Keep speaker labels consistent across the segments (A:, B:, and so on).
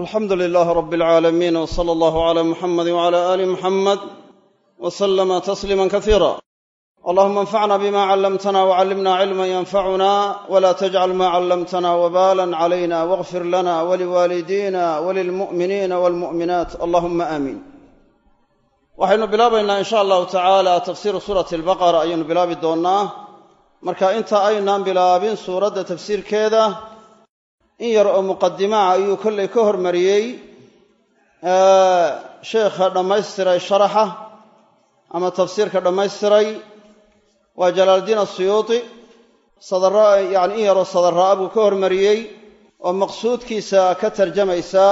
A: alxamdu lilaahi rab alcaalamiin w sala allahu cala muxamadi wcala aali muxamed w slama tasliima kasiira allahuma anfacna bima callamtana wcallimna cilma yanfacuna wla tajcal ma callamtana wbalan calayna wاغfir lana waliwaalidina walilmu'miniina walmu'minaat allahuma aamiin waxaynu bilaabaynaa in sha allahu tacaala tafsiiru suurati albaqara ayaynu bilaabi doonnaa. Marka inta aynaan bilaabin suuradda tafsiirkeeda in yar oo muqadimaha ayuu kollay ka hormariyey sheekha dhammaystiray sharaxa ama tafsiirka dhammaystiray waa jalaaldiin asuyuuti sadara yani in yaroo sadarra'a buu ka hormariyey oo maqsuudkiisa ka tarjamaysa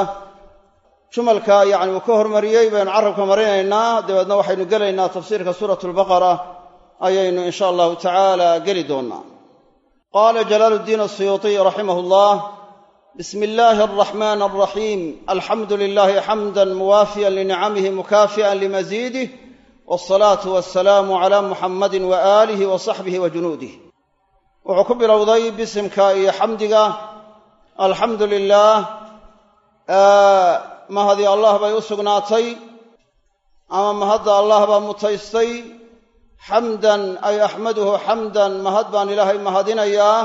A: jumalka yacni uu ka hormariyey baynu carabka marinaynaa dabeedna waxaynu gelaynaa tafsiirka suurat albaqara ayaynu in sha allahu tacaala geli doonnaa. Qaala jalaaluddiin asuyuutiy raximah llah bismi illaahi alraxmaan alraxiim alxamdu lilaahi xamda muwaafiyan linicamihi mukaafi'an limaziidih wsalaatu wasalaamu cala muxamadi waaalihi wa saxbihi wa junuudih wuxuu ku bilowday bisimka iyo xamdiga alxamdu lilaah mahadii allah bay u sugnaatay ama mahadda allah baa mutaystay xamdan ay axmaduhu xamdan mahad baan ilaahay mahadinayaa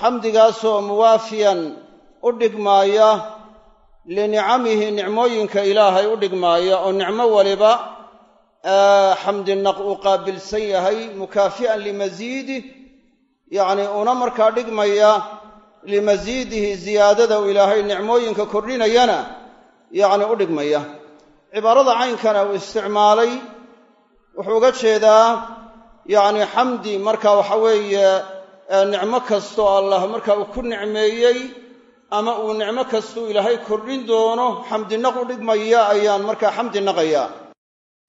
A: xamdigaasoo muwaafiyan u dhigmaaya linicamihi nicmooyinka ilaahay u dhigmaaya oo nicmo waliba xamdinaq uu qaabilsan yahay mukaafi'an limasiidih yacnii una markaa dhigmaya limasiidihi ziyaadada uu ilaahay nicmooyinka kordhinayana yacni u dhigmaya. Cibaarada caynkana uu isticmaalay wuxuu uga jeedaa yacni xamdi marka waxa weeye nicmo kastoo allah marka uu ku nicmeeyey ama uu nicmo kastuu ilaahay kordhin doono xamdinaq u dhigmaya ayaan markaa xamdi naqaya.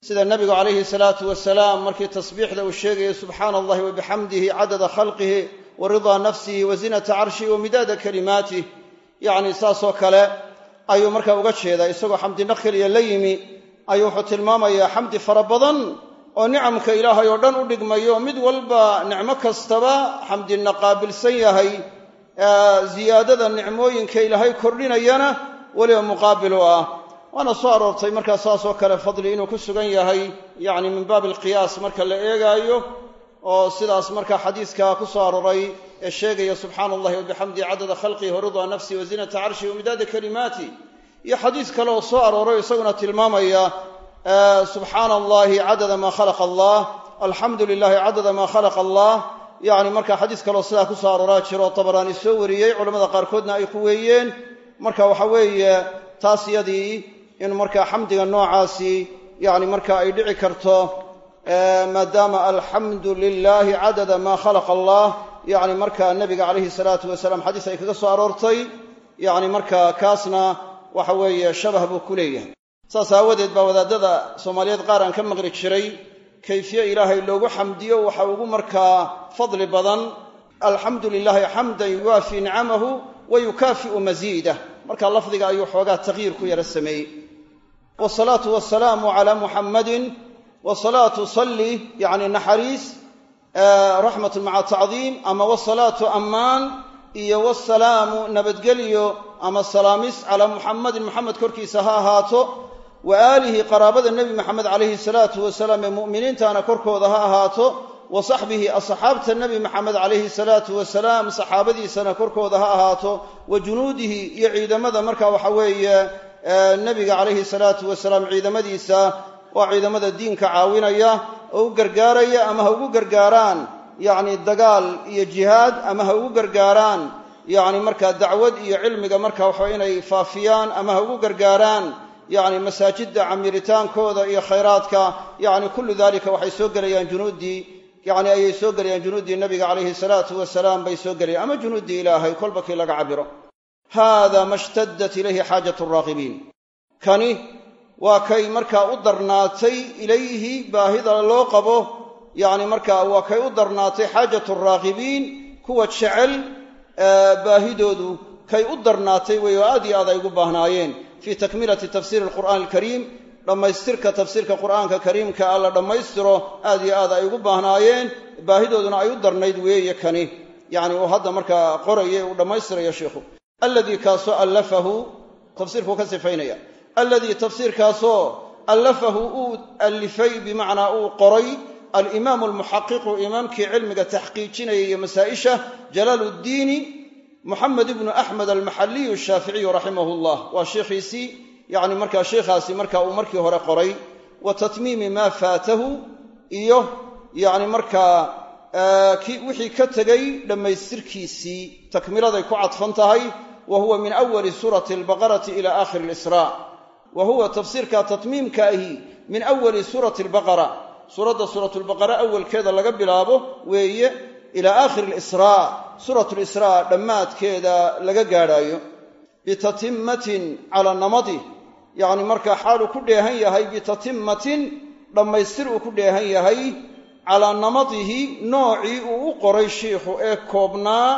A: Sida nebigu calayhi salaatu wasalaam markii tasbiixda uu sheegayay subxaana allahi wa bixamdihi cadada khalqihi wa ridaa nafsihi wa zinata carshihi wa midaada kalimaatih yacni saasoo kale ayuu markaa uga jeedaa isagoo xamdinaq keliya la yimi ayuu wuxuu tilmaamayaa xamdi fara badan oo nicamka ilaahay oo dhan u dhigmayo mid walba nicmo kastaba xamdina qaabilsan yahay ziyaadada nicmooyinka ilaahay kordhinayana weliba muqaabil u ah. Waana soo aroortay markaa saasoo kale fadli inuu ku sugan yahay yacni min baabi alqiyaas marka la eegaayo oo sidaas marka xadiiska ku soo arooray ee sheegaya subxaana allahi wabixamdihi cadada khalqihi wa ridaa nafsihi wa zinata carshihi wa midaada kalimaati. Iyo xadiis kale oo soo arooray isaguna tilmaamaya subxaana allahi cadada maa khalaqa allah. Alxamdu lilahi cadada maa khalaqa allah. Yacni marka xadiis kaleo sidaa ku soo arooraa jiro tabaraani soo wariyey culamada qaarkoodna ay ku weeyeen. Marka waxa weeye taas yadii in markaa xamdiga noocaasi yacni marka ay dhici karto maadaama alxamdu lilaahi cadada maa khalaqa allah. Yacni markaa nebiga calayhi salaatu wasalaam xadiis ay kaga soo aroortay. Yacni marka kaasna waxa weeye shabah buu ku leeyahay saas aawadeed baa wadaadada soomaaliyeed qaar aan ka maqli jiray kayfiye ilaahay loogu xamdiyo waxa ugu markaa fadli badan alxamdu lilaahi xamdan yuwaafi nicamahu wa yukaafi'u masiidah marka lafdiga ayuu xoogaa taqyiir ku yara sameeyey. Wsalaatu wasalaamu calaa muxammadin wasalaatu salli yacni naxariis raxmatun maca tacdiim ama wasalaatu ammaan iyo wasalaamu nabadgelyo ama salaamis calaa muxammadin muxamed korkiisa ha ahaato wa aalihi qaraabada nebi maxamed calayhi salaatu wasalaam ee mu'miniintana korkooda ha ahaato wa saxbihi asxaabta nebi maxamed calayhi salaatu wasalaam saxaabadiisana korkooda ha ahaato wa junuudihi iyo ciidamada. Marka waxa weeye nebiga calayhi salaatu wasalaam ciidamadiisa waa ciidamada diinka caawinaya oo u gargaaraya ama ha ugu gargaaraan yacni dagaal iyo jihaad ama ha ugu gargaaraan yacni markaa dacwad iyo cilmiga marka waxa inay faafiyaan ama ha ugu gargaaraan yacni masaajidda camiritaankooda iyo khayraadka yacni kullu dalika waxay soo gelayaan junuuddii yacni ayay soo gelayaan junuuddii nabiga calayhi salaatu wasalaam bay soo gelayaan ama junuuddii ilaahay kolba kii laga cabiro. Haada ma shtaddat ilayhi xaajatu raaqibiin. Kani waa kay markaa u darnaatay ilayhi baahida loo qabo yacni markaa waa kay u darnaatay xaajatu raaqibiin kuwa jecel baahidoodu kay u darnaatay wey oo aad iyo aad ay ugu baahnaayeen. Fii takmilati tafsiiri alqur'aani alkariim dhammaystirka tafsiirka qur'aanka kariimka a la dhammaystiro aad iyo aad ay ugu baahnaayeen. Baahidooduna ay u darnayd weeye kani. Yacni uu hadda markaa qoraya uu dhammaystirayo sheikhu. Alladii kaasoo allafahu tafsiirkuu ka sifaynaya. Alladii tafsiirkaasoo allafahu uu allifay bimacnaa uu qoray alimaamu almuxaqiqu imaamkii cilmiga taxqiijinaya iyo masaa'isha jalaaluddiini muxamed ibnu axmed almaxaliyu shaaficiyu raximahu llah waa sheikhiisii yani markaa sheikhaasi marka uu markii hore qoray wa tatmiimi maa faatahu iyo yani markaa wixii ka tegay dhammaystirkiisii takmiladay ku cadfan tahay wa huwa min awali suurati albaqarati ila aakhiri lisraa wa huwa tafsiirka tatmiimka ahi min awali suurati albaqara suuradda suuratulbaqara awalkeeda laga bilaabo weeye ilaa aakhiri lisraa suurat lisraa dhammaadkeeda laga gaadhaayo. Bitatimmatin cala namadi yacni markaa xaaluu ku dheehan yahay bitatimmatin dhammaystir uu ku dheehan yahay calaa namadihi noocii uu u qoray shiikhu ee koobnaa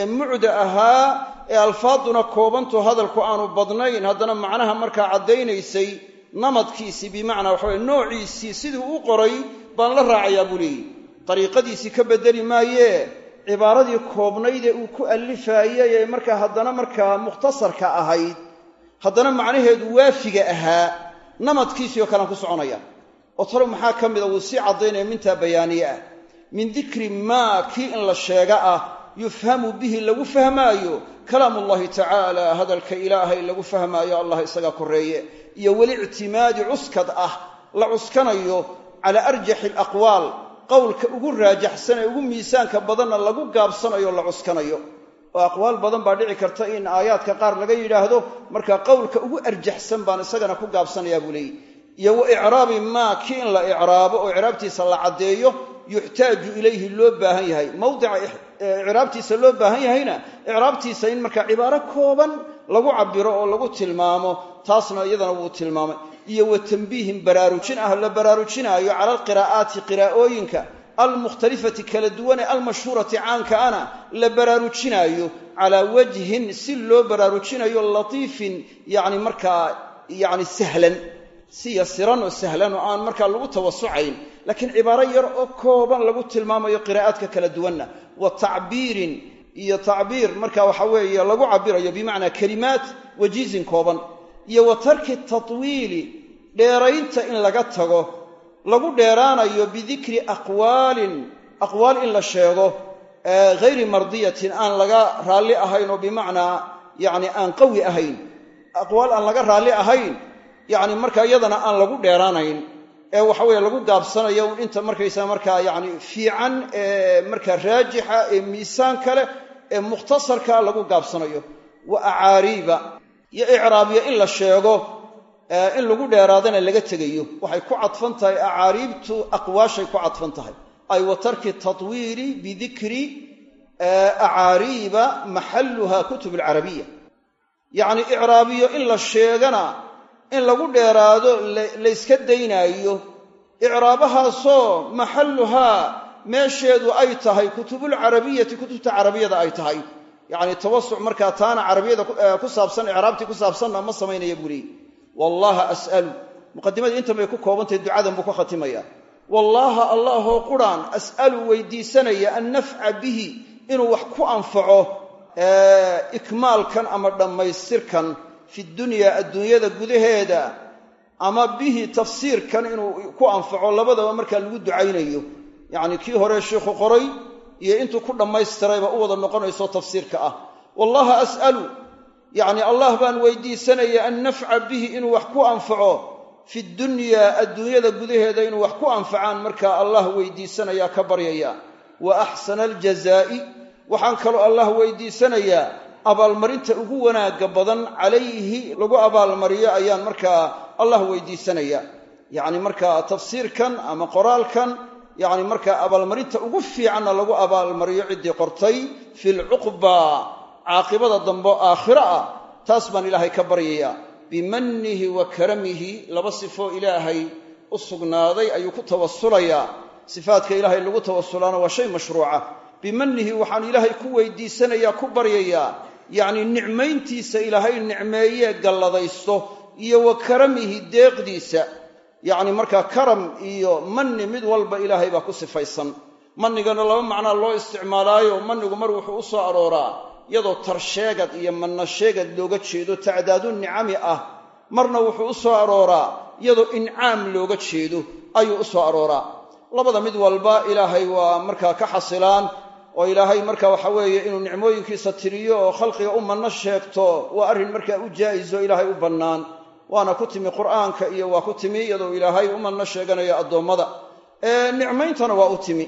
A: ee mucda ahaa ee alfaaduna koobantu hadalku aanu badnayn haddana macnaha markaa caddaynaysay namadkiisii bimacnaa waxa weye noociisii siduu u qoray baan la raacayaa buu leeyihi dariiqadiisii ka beddeli maayee cibaaradii koobnaydee uu ku allifaayay ee markaa haddana markaa mukhtasarka ahayd. Haddana macnaheedu waafiga ahaa namadkiisii oo kalean ku soconaya. Oo maxaa ka mida wuu sii caddaynaya mintaa bayaaniye ah. Min dikri maa kii in la sheega ah yufhamu bihi lagu fahmaayo kalaamullahi tacaala hadalka ilaahay lagu fahmaayo allah isagaa korreeye iyo welictimaadi cuskad ah la cuskanayo calaa arjaxi alaqwaal qowlka ugu raajaxsan ee ugu miisaanka badanna lagu gaabsanayo la cuskanayo. Oo aqwaal badan baa dhici karta in aayaadka qaar laga yidhaahdo marka qowlka ugu arjaxsan baan isagana ku gaabsanayaa buu leeyihi iyo wa icraabi maa kii in la icraabo oo icraabtiisa la caddeeyo yuxtaaju ilayhi loo baahan yahay. Mawdica icraabtiisa loo baahan yahayna icraabtiisa in marka cibaaro kooban lagu cabiro oo lagu tilmaamo taasna iyadana wuu tilmaamay. Iyo wa tambiihin baraarujin ah la baraarujinaayo cala alqiraa'aati qiraa'ooyinka almukhtalifati kala duwane almashhuurati caanka ana la baraarujinaayo calaa wajhin si loo baraarujinayo latiifin yani markaa yani sahlan si yasiran oo sahlan oo aan markaa lagu tawasucayn. Laakiin cibaaro yar oo kooban lagu tilmaamayo qiraa'aadka kala duwanna. Wa tacbiirin iyo tacbiir. Marka waxa weeye lagu cabirayo bimacnaa kelimaat wajiizin kooban iyo wa tarki tatwiili dheeraynta in laga tago lagu dheeraanayo bidikri aqwaalin aqwaal in la sheego hayri mardiyatin aan laga raalli ahayn oo bimacnaa yani aan qawi ahayn. Aqwaal aan laga raalli ahayn yani marka iyadana aan lagu dheeraanayn ee waxa weye lagu gaabsanayo un inta markaysaa markaa yani fiican ee markaa raajixa ee miisaanka leh ee mukhtasarka lagu gaabsanayo. Wa acaariiba iyo icraabiya in la sheego in lagu dheeraadana laga tegayo. Waxay ku cadfan tahay acaariibtu aqwaashay ku cadfan tahay. Ay wa tarki tatwiili bidikri acaariiba maxalluha kutub alcarabiya. Yacni icraabiyo in la sheegana in lagu dheeraado layska daynaayo. Icraabahaasoo maxalluhaa meesheedu ay tahay kutubulcarabiyati kutubta carabiyada ay tahay. Yacni tawasuc markaa taana carabiyada ku saabsan icraabtii ku saabsanna ma samaynaya buu leeyy wallaha as'alu. Muqadimadii intan bay ku koobantahay ducadan buu ka khatimaya. Wallaaha allaahoo quraan as'alu weydiisanaya an nafca bihi inuu wax ku anfaco ikmaalkan ama dhammaystirkan fi dunyaa adduunyada gudaheeda ama bihi tafsiirkan inuu ku anfaco labadaba markaa lagu ducaynayo. Yacni kii hore sheikhu qoray iyo intuu ku dhammaystirayba u wada noqonayso tafsiirka ah. Wallaha as'alu yacni allah baan weydiisanaya an nafca bihi inuu wax ku anfaco fi dunyaa adduunyada gudaheeda inuu wax ku anfacaan markaa allah weydiisanaya ka baryaya. Wa axsana aljazaa'i waxaan kaloo allah weydiisanayaa abaalmarinta ugu wanaagga badan calayhi lagu abaalmariyo ayaan markaa allah weydiisanaya. Yacni markaa tafsiirkan ama qoraalkan yacni markaa abaalmarinta ugu fiicanna lagu abaalmariyo ciddii qortay fi lcuqba caaqibada dambe aakhiro ah taas baan ilaahay ka baryayaa. Bimannihi wa karamihi laba sifoo ilaahay u sugnaaday ayuu ku tawasulayaa sifaadka ilaahay lagu tawasulaana waa shay mashruuca. Bimannihi waxaan ilaahay ku weydiisanayaa ku baryayaa yacni nicmayntiisa ilaahay nicmeeyee galladaysto iyo wa karamihi deeqdiisa. Yacni markaa karam iyo manni mid walba ilaahay baa ku sifaysan. Mannigana laba macnaa loo isticmaalaayo mannigu mar wuxuu u soo arooraa iyadoo tarsheegad iyo manna sheegad looga jeedo tacdaadu nicami ah. Marna wuxuu u soo arooraa iyadoo incaam looga jeedo ayuu u soo arooraa. Labada mid walba ilaahay waa markaa ka xasilaan oo ilaahay marka waxa weeye inuu nicmooyinkiisa tiriyo oo khalqiga u manno sheegto waa arrin markaa u jaa'iso ilaahay u bannaan. Waana ku timi qur'aanka iyo waa ku timi iyadoo ilaahay u manno sheeganayo addoommada. Nicmayntana waa u timi.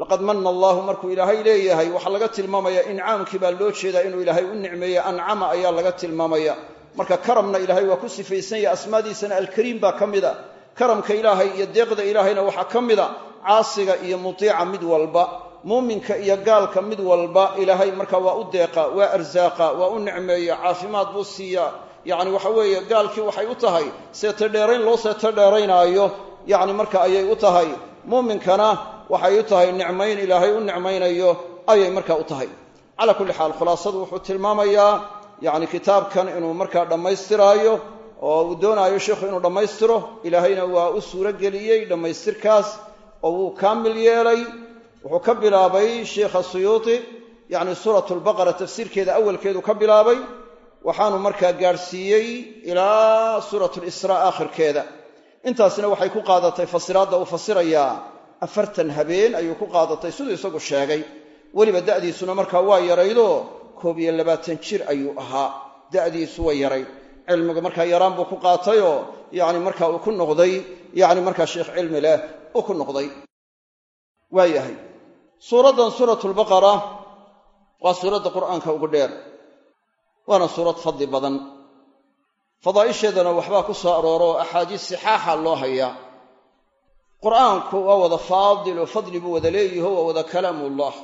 A: Laqad manna allaahu markuu ilaahay leeyahay waxaa laga tilmaamaya incaamkii baa loo jeedaa inuu ilaahay u nicmeeye ancama ayaa laga tilmaamaya. Marka karamna ilaahay waa ku sifaysan yahay asmaadiisana alkariim baa ka mid a karamka ilaahay iyo deeqda ilaahayna waxaa ka mid a caasiga iyo mutiica mid walba muuminka iyo gaalka mid walba ilaahay marka waa u deeqa waa arsaaqa waa u nicmeeya caafimaad buu siiya. Yacni waxa weeye gaalkii waxay u tahay seeto dheerayn loo seeto dheeraynaayo yacni marka ayay u tahay. Muuminkana waxay u tahay nicmayn ilaahay u nicmaynayo ayay marka u tahay. Calaa kulli xaal khulaasadu wuxuu tilmaamayaa yacni kitaabkan inuu markaa dhammaystiraayo oo uu doonaayo sheikhu inuu dhammaystiro ilaahayna waa u suuro geliyey dhammaystirkaas oo wuu kaamil yeelay wuxuu ka bilaabay sheikha suyuuti yacni suuratu lbaqara tafsiirkeeda awalkeedu ka bilaabay waxaanu markaa gaadhsiiyey ilaa suuratu lisraa aakhirkeeda. Intaasna waxay ku qaadatay fasiraadda uu fasirayaa afartan habeen ayuu ku qaadatay siduu isagu sheegay. Weliba da'diisuna markaa waa yaraydoo koob iyo labaatan jir ayuu ahaa. Da'diisu way yarayd cilmiga markaa yaraan buu ku qaatayoo yacni markaa uu ku noqday yacni markaa sheikh cilmi leh uu ku noqday. Waa yahay suuraddan suuratulbaqara waa suuradda qur'aanka ugu dheer waana suurad fadli badan. Fadaa'isheedana waxbaa ku soo arooro oo axaadiis sixaaxa loo hayaa qur'aanku waa wada faadil oo fadli buu wada leeyaho waa wada kalaamullah.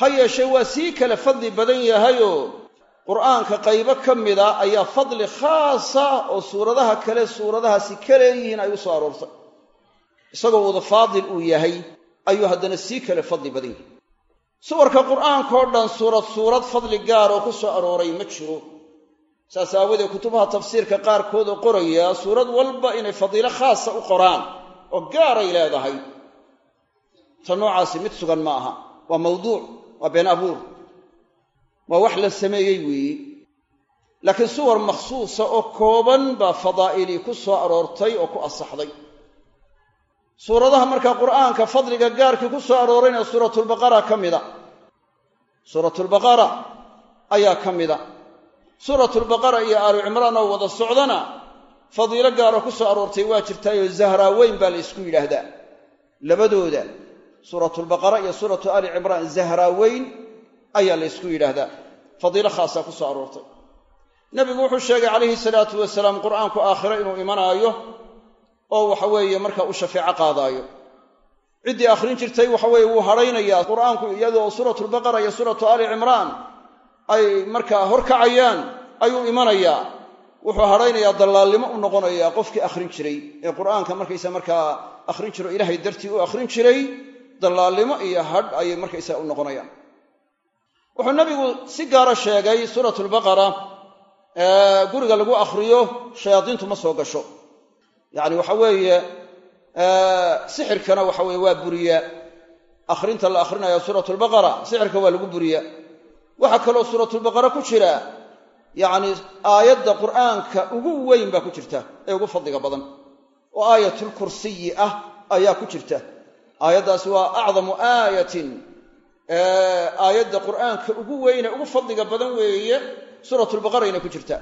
A: Ha yeeshee waa sii kale fadli badan yahayoo qur'aanka qaybo ka mida ayaa fadli khaasa oo suuradaha kale suuradahaasi ka leeyihiin ay u soo aroortay. Isagoo wada faadil uu yahay ayuu haddana sii kale fadli badan yahay. Suwarka qur'aankao dhan suurad suurad fadli gaar oo ku soo arooray ma jiro. Saas aawadeed kutubaha tafsiirka qaarkood oo qoraya suurad walba inay fadiilo khaasa u qoraan oo gaaray leedahay. Ta noocaasi mid sugan ma aha. Waa mawduuc waa been abuur. Waa wax la sameeyey weeye laakiin suwar makhsuusa oo kooban baa fadaa'ilii ku soo aroortay oo ku asaxday suuradaha markaa qur'aanka fadliga gaarkii ku soo aroorayna suuratulbaqara ka mida suuratulbaqara ayaa ka mida suuratulbaqara iyo aalu cimraan oo wada socdana fadiilo gaaroo ku soo aroortay waa jirtaayoo zahraaweyn baa la ysku yidhaahdaa. Labadooda suuratulbaqara iyo suuratu aali cimraan zahraaweyn ayaa la ysku yidhaahdaa. Fadiilo khaasaa ku soo aroortay. Nebigu wuxuu sheegay calayhi salaatu wasalaam qur'aanku aakhiro inuu imanaayo oo waxa weeye marka uu shafeeco qaadaayo. Ciddii akhrin jirtay waxa weeye wuu hadhaynayaa qur'aanku iyadoo suuratulbaqara iyo suuratu aali cimraan ay markaa horkacayaan ayuu imanayaa. Wuxuu hadhaynayaa dallaalnimo u noqonayaa qofkii akhrin jiray. Ee qur'aanka markaysa markaa akhrin jiro ilaahay dartii u akhrin jiray dallaalnimo iyo hadh ayay markaysa u noqonayaan. Wuxuu nabigu si gaara sheegay suuratulbaqara guriga lagu akhriyo shayaadiintu ma soo gasho yacni waxa weeye sixirkana waxa weye waa buriyaa akhrinta la akhrinayo suuratulbaqara sixirka waa lagu buriyaa waxaa kaloo suuratulbaqara ku jira yacni aayadda qur'aanka ugu weyn baa ku jirta ee ugu fadliga badan. Oo aayatulkursiyi ah ayaa ku jirta. Aayaddaasi waa acdamu aayatin. Aayadda qur'aanka ugu weyne ugu fadliga badan weeye suuratulbaqarayna ku jirta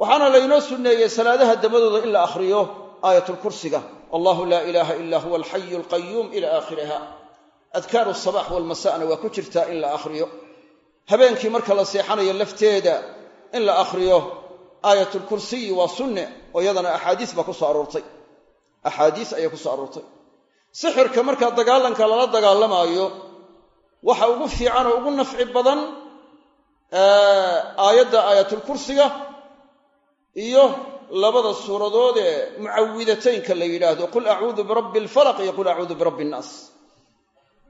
A: waxaana laynoo sunneeyey salaadaha dabadooda in la akhriyo aayatulkursiga. Allahu laa ilaaha ilaa huwa alxayu alqayuum ila aakhiriha. Adkaaru sabax walmasa'na waa ku jirtaa in la akhriyo. Habeenkii marka la seexanayo lafteeda in la akhriyo aayatulkursiyi waa sunne oo iyadana axaadiis baa ku soo aroortay. Axaadiis ayaa ku soo aroortay. Sixirka markaa dagaalanka lala dagaalamaayo waxa ugu fiican oo ugu nafci badan aayadda aayatulkursiga iyo labada suuradood ee mucawidataynka la yidhaahdo qul acuudu birabbi alfalaq iyo qul acuudu birabbi innaas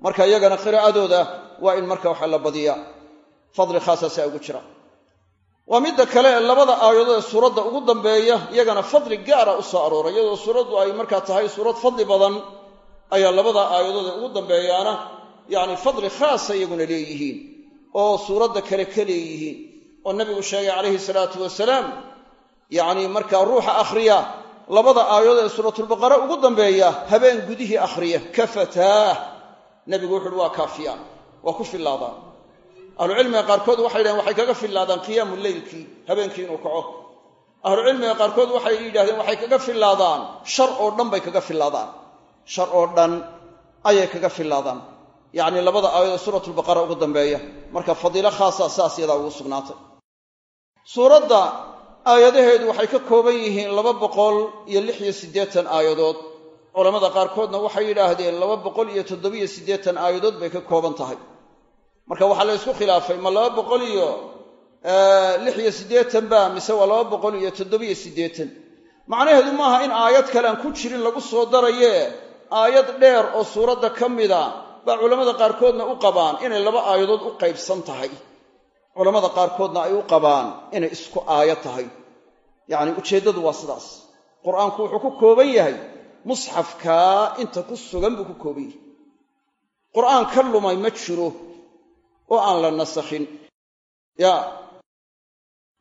A: marka iyagana qiraa'adooda waa in marka waxa la badiyaa. Fadli khaasasaa ugu jira. Waa midda kale ee labada aayadood ee suuradda ugu dambeeya iyagana fadli gaara u soo arooray iyadoo suuraddu ay markaa tahay suurad fadli badan ayaa labada aayadood ee ugu dambeeyaana yacni fadli khaasa iyaguna leeyihiin oo suuradda kale ka leeyihiin oo nabigu sheegay calayhi salaatu wasalaam yacnii markaa ruuxa akhriya labada aayadood ee suuratulbaqara ugu dambeeya habeen gudihii akhriya kafataah nebigu wuxu uhi waa kaafiyaan waa ku fillaadaan. Ahlucilmiga qaarkood waxay yidhahdeen waxay kaga fillaadaan qiyaamu leylkii habeenkii inuu kaco. Ahlucilmiga qaarkood waxay yidhahdeen waxay kaga fillaadaan. Shar oo dhan bay kaga fillaadaan. Shar oo dhan ayay kaga fillaadaan. Yacnii labada aayadood suuratulbaqara ugu dambeeya. Marka fadiilo khaasa saas yadaa ugu sugnaatay aayadaheedu waxay ka kooban yihiin laba boqol iyo lix iyo siddeetan aayadood. Culammada qaarkoodna waxay yidhaahdeen laba boqol iyo toddobiyo siddeetan aayadood bay ka kooban tahay. Marka waxaa la ysku khilaafay ma laba boqol iyo lix iyo siddeetan ba mise waa laba boqol iyo toddobiyo siddeetan? Macnaheedu maaha in aayad kale aan ku jirin lagu soo daraye aayad dheer oo suuradda ka mida baa culammada qaarkoodna u qabaan inay laba aayadood u qaybsan tahay. Culammada qaarkoodna ay u qabaan inay isku aayad tahay yacni ujeeddadu waa sidaas. Qur'aanku wuxuu ku kooban yahay musxafkaa inta ku sugan buu ku kooban yahay qur'aan ka lumay ma jiro oo aan la nasakhin. Ya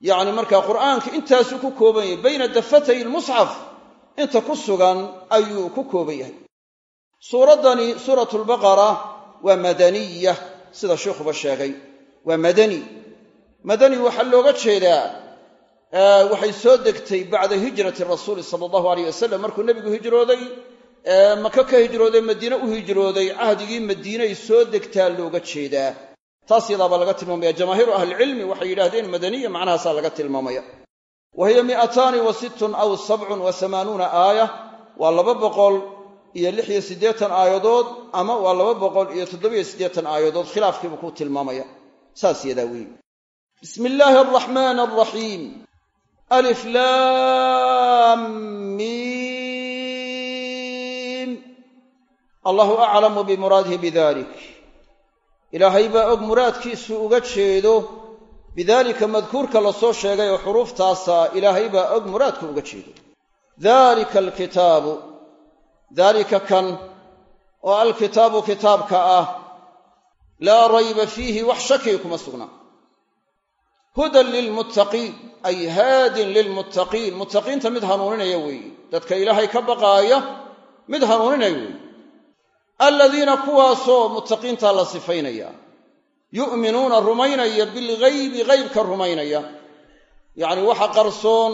A: yacni markaa qur'aanka intaasuu ku kooban yahay bayna dafatay lmusxaf inta ku sugan ayuu ku kooban yahay. Suuraddani suuratulbaqara waa madaniya sida sheikhuba sheegay. Waa madani. Madani waxaa looga jeedaa waxay soo degtay bacda hijrati rasuuli sala allahu aleyh wasalam markuu nebigu hijrooday maka ka hijrooday madiine u hijrooday cahdigii madiinay soo degtaa looga jeedaa. Taas yadaabaa laga tilmaamaya. Jamaahiiru ahlicilmi waxay yidhahdeen madaniya macnahaasaa laga tilmaamaya. Wa hiya mi'ataani wa sittun aw sabcun wa hamaanuuna aaya waa laba boqol iyo lix iyo siddeetan aayadood ama waa laba boqol iyo toddobiyo siddeetan aayadood. Khilaafkiibuu ku tilmaamaya. Saas yadaa weeye bismi illaahi alraxmaani alraxiim alif laam miim allahu aclamu bimuraadihi bidalik ilaahay baa og muraadkiisu uga jeedo bidaalika madkuurka la soo sheegay oo xuruuftaasa ilaahay baa og muraadku uga jeedo. Dalika alkitaabu. Daalika kan oo alkitaabu kitaabka ah. Laa rayba fiihi wax shakiga kuma sugnaa hudan lilmuttaqiin ay haadin lilmuttaqiin muttaqiinta mid hanuuninaya weeye dadka ilaahay ka baqaaya mid hanuuninaya weeye aladiina kuwaasoo muttaqiintaa la sifaynaya. Yu'minuuna rumaynaya bilghaybi ghaybka rumaynaya. Yacni waxa qarsoon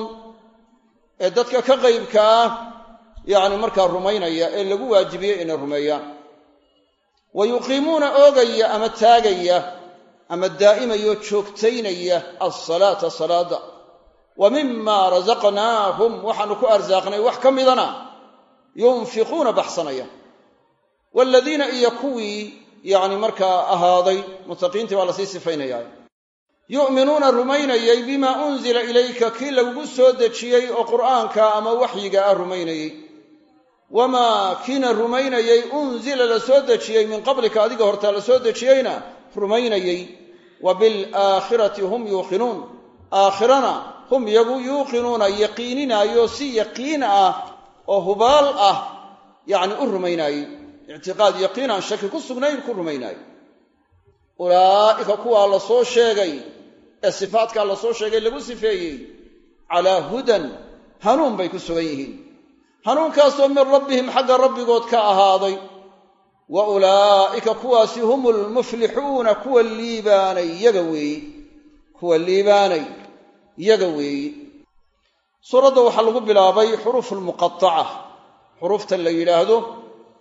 A: ee dadka ka qaybka ah yacni markaa rumaynaya ee lagu waajibiyey inay rumeeyaan wa yuqiimuuna oogaya ama taagaya ama daa'imayoo joogtaynaya alsalaata salaada. Wa mima rasaqnaahum waxaanu ku arsaaqnay wax ka midana yunfiquuna baxsanaya. Waaladiina iyo kuwii yacni markaa ahaaday muttaqiintii baa la sii sifaynayaa. Yu'minuuna rumaynayay bimaa unzila ilayka kii lagugu soo dejiyey oo qur'aanka ama waxyiga ah rumaynayey wamaa kiina rumaynayey unzila la soo dejiyey min qablika adiga hortaa la soo dejiyeyna rumaynayey wa bilaakhirati hum yuuqinuun aakhirana hum iyagu yuuqinuuna yaqiininaayo si yaqiin ah oo hubaal ah yacni u rumaynaayey ictiqaad yaqiin aan shaki ku sugnayn ku rumaynaayo ulaa'ika kuwaa la soo sheegay ee sifaatkaa la soo sheegay lagu sifeeyey calaa hudan hanuun bay ku sugan yihiin hanuunkaasoo min rabbihim xagga rabbigood ka ahaaday wa ulaa'ika kuwaasi hum lmuflixuuna kuwa liibaanay yaga weeye kuwa liibaanay yaga weeye suuradda waxaa lagu bilaabay xuruufu lmuqataca xuruuftan la yidhaahdo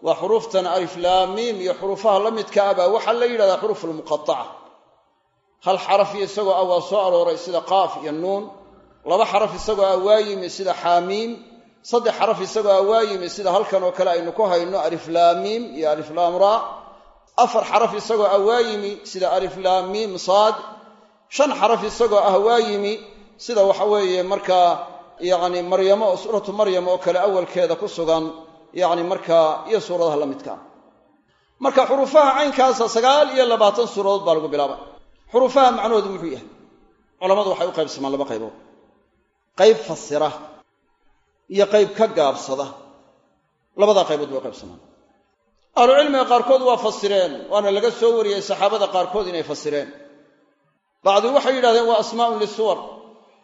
A: waa xuruuftan aliflaamiim iyo xuruufaha la midka ah baa waxaa la yidhahdaa xuruuf lmuqataca hal xaraf iyo isagoo ah waa soo arooray sida qaaf iyo nuun laba xaraf isagoo ah waa yimi sida xaamiim saddex xaraf isagoo ah waa yimi sida halkan oo kale aynu ku hayno aliflaamiim iyo aliflaamraa afar xaraf isagoo ah waa sida aliflaamiim saad. Shan xaraf isagoo ah waa yimi sida waxa weeye markaa yacni maryamo oo suuratu maryam oo kale awalkeeda ku sugan yacni markaa iyo suuradaha la midkaa marka xuruufaha caynkaasa sagaal iyo labaatan suuradood baa lagu bilaabay xuruufaha macnahoodu muxuu yahay? Culammadu waxay u qaybsamaan laba qaybood. Qayb fasira iyo qayb ka gaabsada. Labadaa qaybood bay u qaybsamaan ahlucilmiga qaarkood waa fasireen waana laga soo wariyey saxaabada qaarkood inay fasireen. Bacdi waxay yidhahdeen waa asmaa'un lisuwar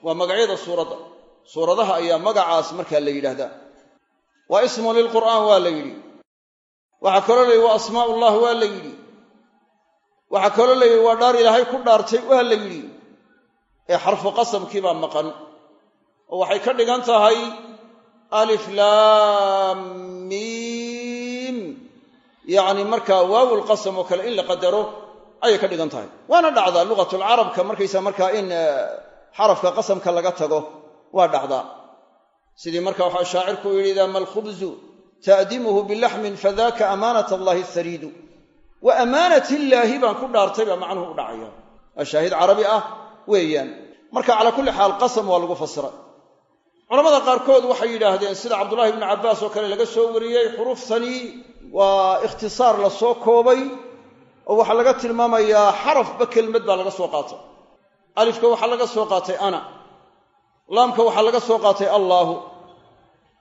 A: waa magacyada suuradda. Suuradaha ayaa magacaas markaa la yidhaahdaa. Waa ismun lilqur'aan waa la yidhi. Waxaa kaloo la yidhi waa asmaa'ullah waa la yidhi. Waxaa kaloo la yidhi waa dhaar ilaahay ku dhaartay waa la yidhi. Ee xarfu qasamkii baa maqan. Oo waxay ka dhigan tahay alif laam miim yacni markaa waawul qasam oo kale in la qadaro ayay ka dhigan tahay. Waana dhacdaa lugatulcarabka markaysa markaa in xarafka qasamka laga tago waa dhacdaa. Sidii marka waxaa shaacirku yidhi idaa ma alkhubzu ta'dimuhu bilaxmin fadaka amaanat allahi hariidu wa amaanat illaahi baan ku dhaartay baa macnuhu u dhacaya. Waa shaahid carabi ah weeyaan. Marka calaa kulli xaal qasam waa lagu fasiray culamada qaarkood waxay yidhaahdeen sida cabdullahi ibnu cabbaas oo kale laga soo wariyey xuruuftani waa ikhtisaar la soo koobay oo waxaa laga tilmaamayaa xarafba kelmad baa laga soo qaatay. Alifka waxaa laga soo qaatay ana laamka waxaa laga soo qaatay allaahu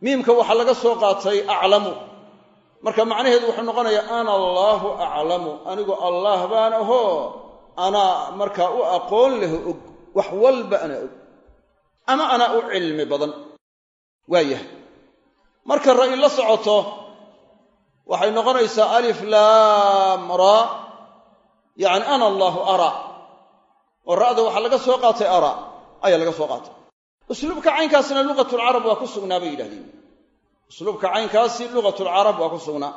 A: miimka waxaa laga soo qaatay aclamu. Marka macnaheedu wuxuu noqonayaa ana allaahu aclamu anigu allaah baan ahoo anaa markaa u aqoon leho og wax walba anaa og ama anaa u cilmi badan. Waa yahay marka ra'i la socoto waxay noqonaysaa alif laam ra yacni ana allaahu ara. Oo ra'da waxaa laga soo qaatay ara ayaa laga soo qaatay. Usluubka caynkaasna lugatulcarab waa ku sugnaa bay yidhahdeen. Usluubka caynkaasi lugatulcarab waa ku sugnaa.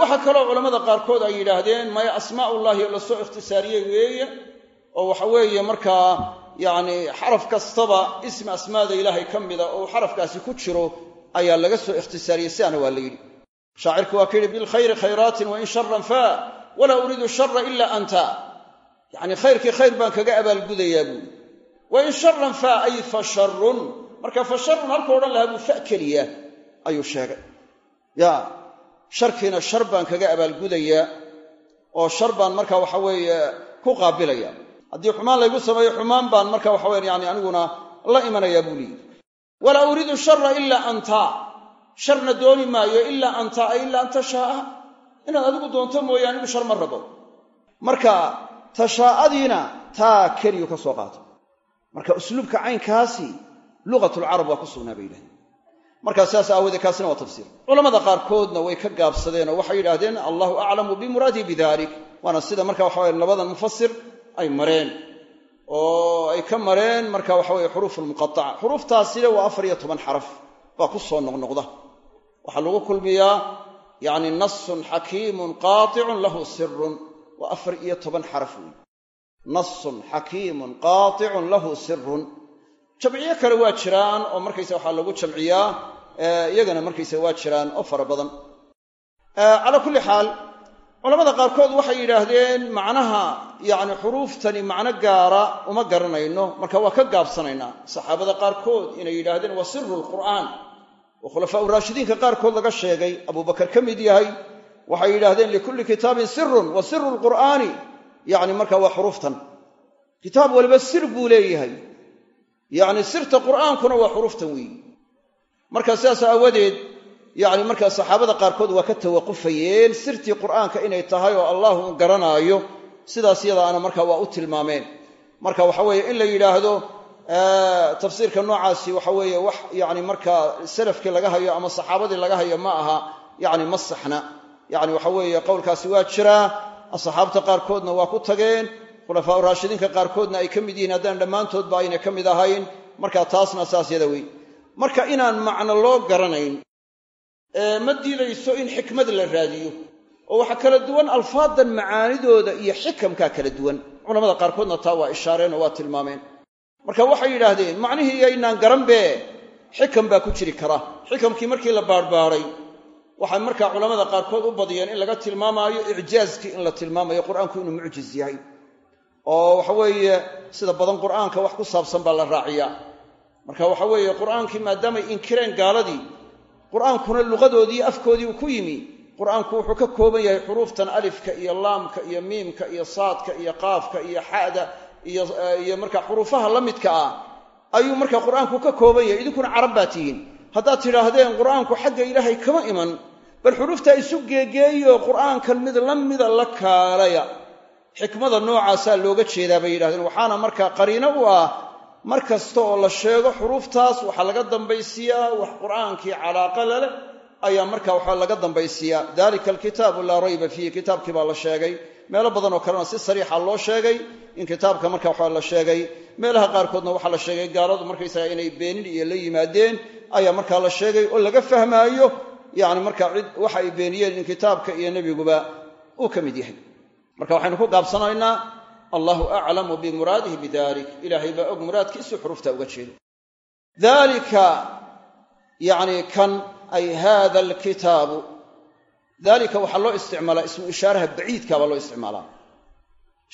A: Waxaa kaloo culammada qaarkood ay yidhaahdeen maya asmaa'ullahi oo la soo ikhtisaariyey weeye. Oo waxa weeye markaa yacni xaraf kastaba ismi asmaada ilaahay ka mida oo xarafkaasi ku jiro ayaa laga soo ikhtisaariyey sidaana waa la yidhi. Shaacirku waa ka yidhi bilkhayri khayraatin wain sharan faa walaa uriidu shara ila anta. Yacni khayrkii khayr baan kaga abaalgudayaa buuli wain sharan faa ay fa marka fa sharun halkuu odhan lahaa buu fa keliya ayuu sheegay. Ya sharkiina shar baan kaga abaalgudayaa oo shar baan marka waxa weeye ku qaabilaya haddii xumaan laygu sameeyo xumaan baan marka waxa weyan yani aniguna la imanayaa buu liyihi walaa uriidu shara ilaa anta sharna dooni maayo ilaa anta ay ilaa an tashaaa inaad adigu doonto mooye anigu shar ma rabo. Marka tashaa'adiina taa keliyu ka soo qaata marka usluubka caynkaasi lugatulcarab waa ku sugnaa bay yidhahdeen. Markaa sidaas aawoodee kaasina waa tafsiir. Culamada qaarkoodna way ka gaabsadeen oo waxay yidhahdeen allahu aclamu bimuraadihi bidalik waana sida marka waxa weye labadan mufasir ay mareen oo ay ka mareen marka waxa weye xuruuf almuqaaca xuruuftaasina waa afar iyo toban xaraf baa ku soo noqnoqda. Waxaa lagu kulmiyaa yacni nasun xakiimun qaaticun lahu sirun waa afar iyo toban xaraf weeye nasun xakiimun qaaticun lahu sirun jamciyo kale waa jiraan oo markaysa waxaa lagu jamciyaa iyagana markaysa waa jiraan oo fara badan. Calaa kulli xaal culamada qaarkood waxay yidhaahdeen macnaha yacni xuruuftani macno gaara uma garanayno. Marka waa ka gaabsanaynaa saxaabada qaarkood inay yidhaahdeen waa siru lqur'aan oo khulafaau raashidiinka qaarkood laga sheegay abubakar ka mid yahay waxay yidhaahdeen likulli kitaabin sirun wa siru lqur'aani yacni marka waa xuruuftan. Kitaab waliba sir buu leeyahay. Yacni sirta qur'aankuna waa xuruuftan weeyi. Marka sidaas aawadeed yacni markaa saxaabada qaarkood waa ka tawaqufayeen sirtii qur'aanka inay tahay oo allahu garanaayo sidaas yadaana marka waa u tilmaameen. Marka waxa weeye in la yidhaahdo tafsiirka noocaasi waxa weeye wax yacni markaa salafkii laga hayo ama saxaabadii laga hayo ma aha yacni ma saxna. Yacni waxa weeye qowlkaasi waa jiraa asxaabta qaarkoodna waa ku tageen khulafaau raashidiinka qaarkoodna ay ka mid yihiin haddaan dhammaantoodba ayna ka mid ahayn marka taasna saas yada wey marka inaan macno loo garanayn ma diidayso in xikmad la raadiyo oo waxaa kala duwan alfaadan macaanidooda iyo xikamkaa kala duwan. Culamada qaarkoodna taa waa ishaareen oo waa tilmaameen. Marka waxay yidhaahdeen macnihii yaynaan garanbe xikam baa ku jiri kara. Xikamkii markii la baarbaaray waxay markaa culamada qaarkood u badiyeen in laga tilmaamaayo icjaaskii in la tilmaamayo qur'aanku inuu mucjiz yahay. Oo waxa weeye sida badan qur'aanka wax ku saabsan baa la raaciyaa. Marka waxa weeye qur'aankii maadaamay inkireen gaaladii qur'aankuna luqadoodii afkoodii uu ku yimi. Qur'aanku wuxuu ka kooban yahay xuruuftan alifka iyo laamka iyo miimka iyo saadka iyo qaafka iyo xa'da iyo marka xuruufaha la midka ah. Ayuu marka qur'aanku ka kooban yahay. Idinkuna carab baa tihiin. Haddaad tidhaahdeen qur'aanku xagga ilaahay kama iman bal xuruuftaa isu geegeeyo qur'aankan mid la mida la kaalaya. Xikmada noocaasaa looga jeedaa bay yidhahdeen waxaana markaa qariino u ah mar kasta oo la sheego xuruuftaas waxaa laga dambaysiiyaa wax qur'aankii calaaqa laleh ayaa marka waxaa laga dambaysiiyaa dalika alkitaabu laa rayba fiihi kitaabkii baa la sheegay. Meelo badan oo kalena si sariixa loo sheegay in kitaabka marka waxaa la sheegay. Meelaha qaarkoodna waxaa la sheegay gaaladu markaysaga inay beenin iyo la yimaadeen ayaa markaa la sheegay oo laga fahmaayo yani markaa cid waxa ay beeniyeen in kitaabka iyo nebiguba uu ka mid yahay. Marka waxaynu ku gaabsanaynaa allahu aclamu bimuraadihi bidalik. Ilaahay baa og muraadkiisu xuruufta uga jeedo. Dalika yani kan ay hada alkitaabu. Dalika waxaa loo isticmaalaa ismu ishaaraha baciidka baa loo isticmaalaa.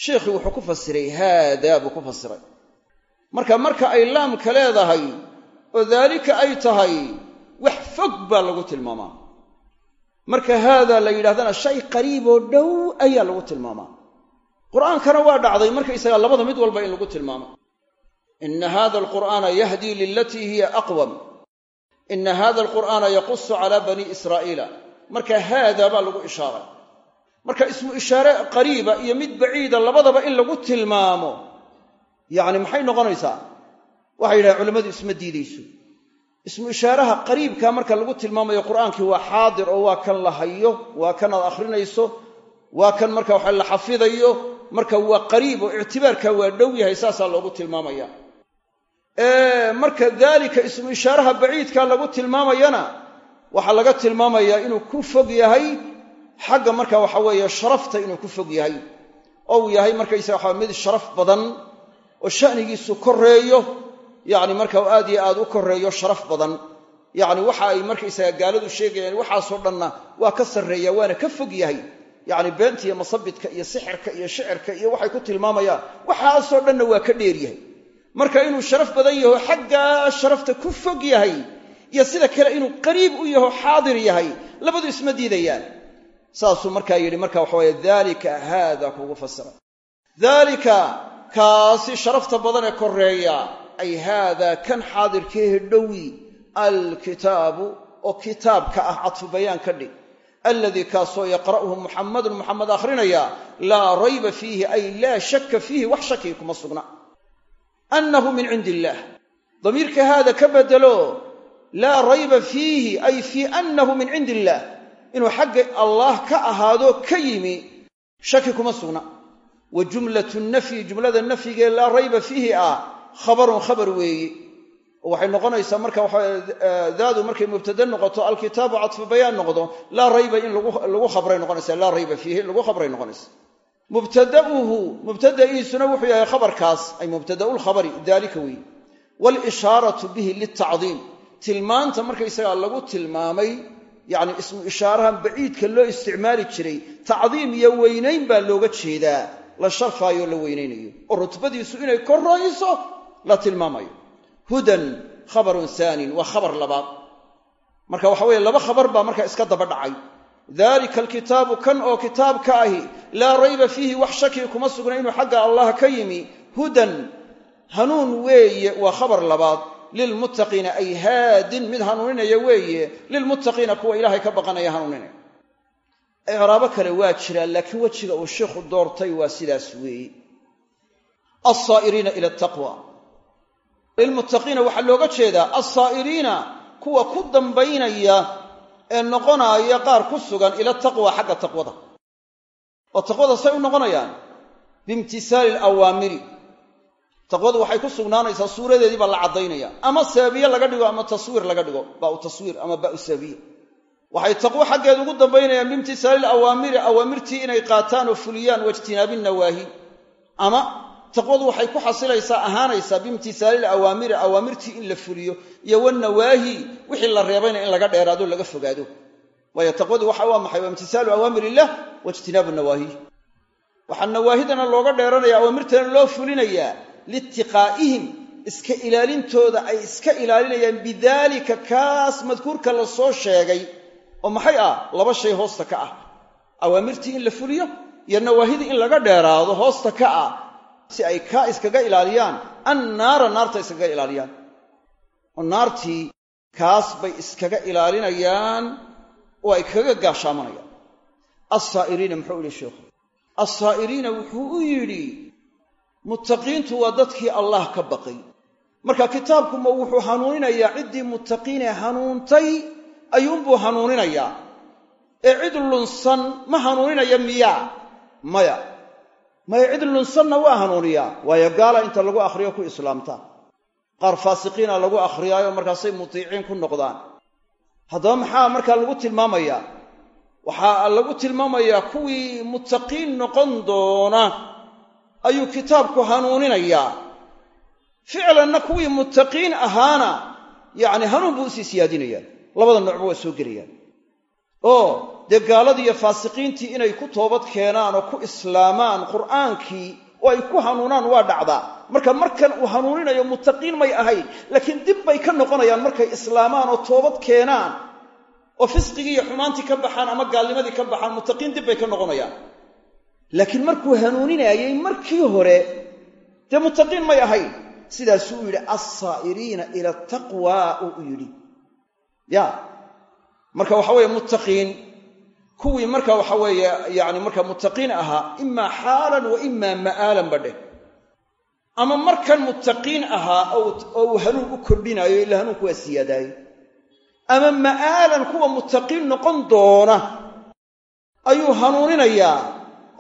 A: Sheikhii wuxuu ku fasiray haadaa buu ku fasiray. Marka marka ay laamka leedahay oo daalika ay tahay wax fog baa lagu tilmaamaa. Marka haadaa la yidhahdana shay qariiboo dhow ayaa lagu tilmaamaa qur'aankana waa dhacday markaysagaa labada mid walba in lagu tilmaamo. Ina hada alqur'aana yahdii lilatii hiya aqwam. Ina hada alqur'aana yaqusu cala bani israa'iila. Marka haadaa baa lagu ishaaray marka ismu ishaare qariiba iyo mid baciida labadaba in lagu tilmaamo yacni maxay noqonaysaa? Waxay yidhahen culimmadu isma diidayso. Ismu ishaaraha qariibka marka lagu tilmaamayo qur'aankii waa xaadir oo waa kan la hayo waa kan aad akhrinayso waa kan marka waxa la xafidayo marka waa qariib oo ictibaarka waa dhow yahay saasaa loogu tilmaamaya. Marka daalika ismu ishaaraha baciidka lagu tilmaamayana waxaa laga tilmaamayaa inuu ku fog yahay xagga marka waxa weeye sharafta inuu ku fog yahay. Oo uu yahay markaysaga waxa mid sharaf badan oo sha'nigiisu koreeyo yacni marka aad iyo aad u koreeyo sharaf badan. Yacni waxa ay markaysaga gaaladu sheegayaan waxaasoo dhanna waa ka sarreeya waana ka fog yahay yacni beenta iyo masabidka iyo sixirka iyo shicirka iyo waxay ku tilmaamayaan. Waxaasoo dhanna waa ka dheer yahay. Marka inuu sharaf badan yaho xaggaa sharafta ku fog yahay iyo sida kale inuu qariib u yaho xaadir yahay labadu isma diidayaan. Saasuu markaa yidhi marka waxaweye daalika haada kugu fasira. Daalika kaasi sharafta badan ee koreeya ay haadaa kan xaadirkeehe dhowi alkitaabu oo kitaabka ah cadfu bayaan ka dhig aladii kaasoo yaqra'uhu muxamadun muxamed akhrinaya laa rayba fiihi ay laa shakka fiihi wax shakii kuma sugna. Annahu min cindi illaah damiirka haada ka bedelo laa rayba fiihi ay fii annahu min cindi illaah inuu xagga allaah ka ahaado ka yimi shaki kuma sugna. Wa jumlatu nafyi jumlada nafyigee laa rayba fiihi ah khabarun khabar weeye waxay noqonaysaa marka waxa daadu markay mubtada noqoto alkitaabu cadfu bayaan noqdo laa rayba in lagu khabray noqonaysa laa rayba fiihi in lagu khabray noqonaysa. Mubtada'uhu mubtada'iisuna wuxuu yahay khabarkaas ay mubtada'u daalika weeye walishaaratu bihi litacdiim tilmaanta markaysagaa lagu tilmaamay yacni ismu ishaarahan baciidka loo isticmaali jiray tacdiim iyo weynayn baa looga jeedaa la sharfaayo la weynaynayo oo rutbadiisu inay korayso la tilmaamayo hudan khabarun haanin waa khabar labaad. Marka waxa weeye laba khabar baa marka iska daba dhacay. Dalika alkitaabu kan oo kitaabka ahi laa rayba fiihi wax shaki kuma sugna inuu xagga allah ka yimi. Hudan hanuun weeye waa khabar labaad. Lilmuttaqiina ay haadin mid hanuuninaya weeye. Lilmuttaqiina kuwa ilaahay ka baqanaya hanuuninaya. Icraabo kale waa jiraa laakiin wejiga uu sheikhu doortay waa sidaas weeye. Alsaa'iriina ila taqwa lilmuttaqiina waxaa looga jeedaa alsaa'iriina kuwa ku dambaynaya ee noqonaaya qaar ku sugan ila taqwa xagga taqwada. Oo taqwada say u noqonayaan biimtisaali alawaamiri taqwadu waxay ku sugnaanaysaa suuradeedii baa la caddaynaya ama sababiye laga dhigo ama taswiir laga dhigo bau taswiir ama bau sababiye waxay taqwo xaggeed ugu dambaynayaan biimtisaali alawaamiri awaamirtii inay qaataan oo fuliyaan waijtinaabi nawaahi. Ama taqwadu waxay ku xasilaysaa ahaanaysaa biimtisaali alawaamiri awaamirtii in la fuliyo iyo wanawaahi wixii la reebayna in laga dheeraado laga fogaado. Waayo taqwadu waxa waa maxay? Imtisaalu awaamir illah waijtinaabu nawaahi. Waxaa nawaahidana looga dheeranaya awaamirtana loo fulinayaa liitiqaa'ihim iska ilaalintooda ay iska ilaalinayaan bidaalika kaas madkuurka la soo sheegay oo maxay ah? Laba shay hoosta ka ah. Awaamirtii in la fuliyo iyo nawaahidii in laga dheeraado hoosta ka ah si ay kaa iskaga ilaaliyaan annaara naarta iskaga ilaaliyaan. Oo naartii kaas bay iskaga ilaalinayaan oo ay kaga gaashaamanayaan. Alsaa'iriina muxuu ihi sheikhu assaa'iriina wuxuu u yidhi muttaqiintu waa dadkii allah ka baqay. Marka kitaabkuma wuxuu hanuuninayaa ciddii muttaqiinee hanuuntay ayuunbuu hanuuninayaa. Ee cid lunsan ma hanuuninaya miyaa? Maya maya cid lunsanna waa hanuuniyaa waayo gaala inta lagu akhriyo ku islaamta. Qaar faasiqiina lagu akhriyaayo markaasay mutiiciin ku noqdaan. Haddaba maxaa markaa lagu tilmaamayaa waxaa lagu tilmaamayaa kuwii muttaqiin noqon doona. Ayuu kitaabku hanuuninayaa. Ficlanna kuwii muttaqiin ahaana yacni hanuun buu u sii siyaadinayaa. Labada noocba waa soo gelayaan oo dee gaaladii iyo faasiqiintii inay ku toobad keenaan oo ku islaamaan qur'aankii oo ay ku hanuunaan waa dhacdaa. Marka markan uu hanuuninayo muttaqiin may ahayn laakiin dib bay ka noqonayaan markay islaamaan oo toobad keenaan. Oo fisqigii iyo xumaantii ka baxaan ama gaalnimadii ka baxaan muttaqiin dib bay ka noqonayaan. Laakiin markuu hanuuninaayey markii hore dee muttaqiin may ahayn. Sidaasuu u yidhi alsaa'iriina ila taqwa uu yidhi. Ya. Marka waxa weeye muttaqiin kuwii marka waxa weeye yani marka muttaqiin ahaa imaa xaalan wa imaa ma'aalan ba dheh. Ama markan muttaqiin ahaa oo uu hanuun u kordhinaayo ila hanuunku waa siyaadaaye ama ma'aalan kuwa muttaqiin noqon doona ayuu hanuuninayaa.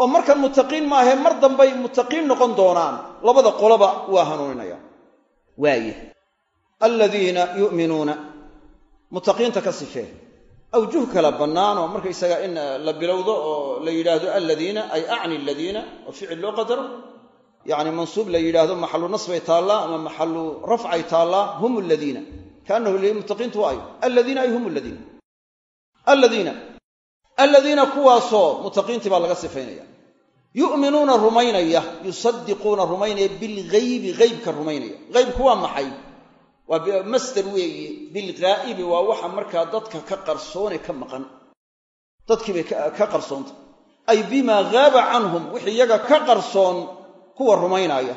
A: Oo markan muttaqiin maahae mar dambay muttaqiin noqon doonaan. Labada qoloba waa hanuuninaya. Waaya aladiina yu'minuuna. Muttaqiinta ka sifee awjuh kala bannaanoo markaysaga in la bilowdo oo la yidhaahdo aladiina ay acni aladiina oo ficil loo qadaro yacni mansuub la yidhaahdo maxalu nasbay taallaa ama maxalu rafcay taallaa hum aladiina kaanahu l muttaqiintu waa ayo aladiina ay hum aladiina aladiina aladiina kuwaasoo muttaqiintii baa laga sifaynaya. Yu'minuuna rumaynaya yusadiquuna rumaynaya bilghaybi haybka rumaynaya. Haybku waa maxay waa masder weeye bilghaa'ibi waa waxa markaa dadka ka qarsoone ka maqan. Dadkiibay ka qarsoonta ay bimaa haaba canhum wixii iyaga ka qarsoon kuwa rumaynaaya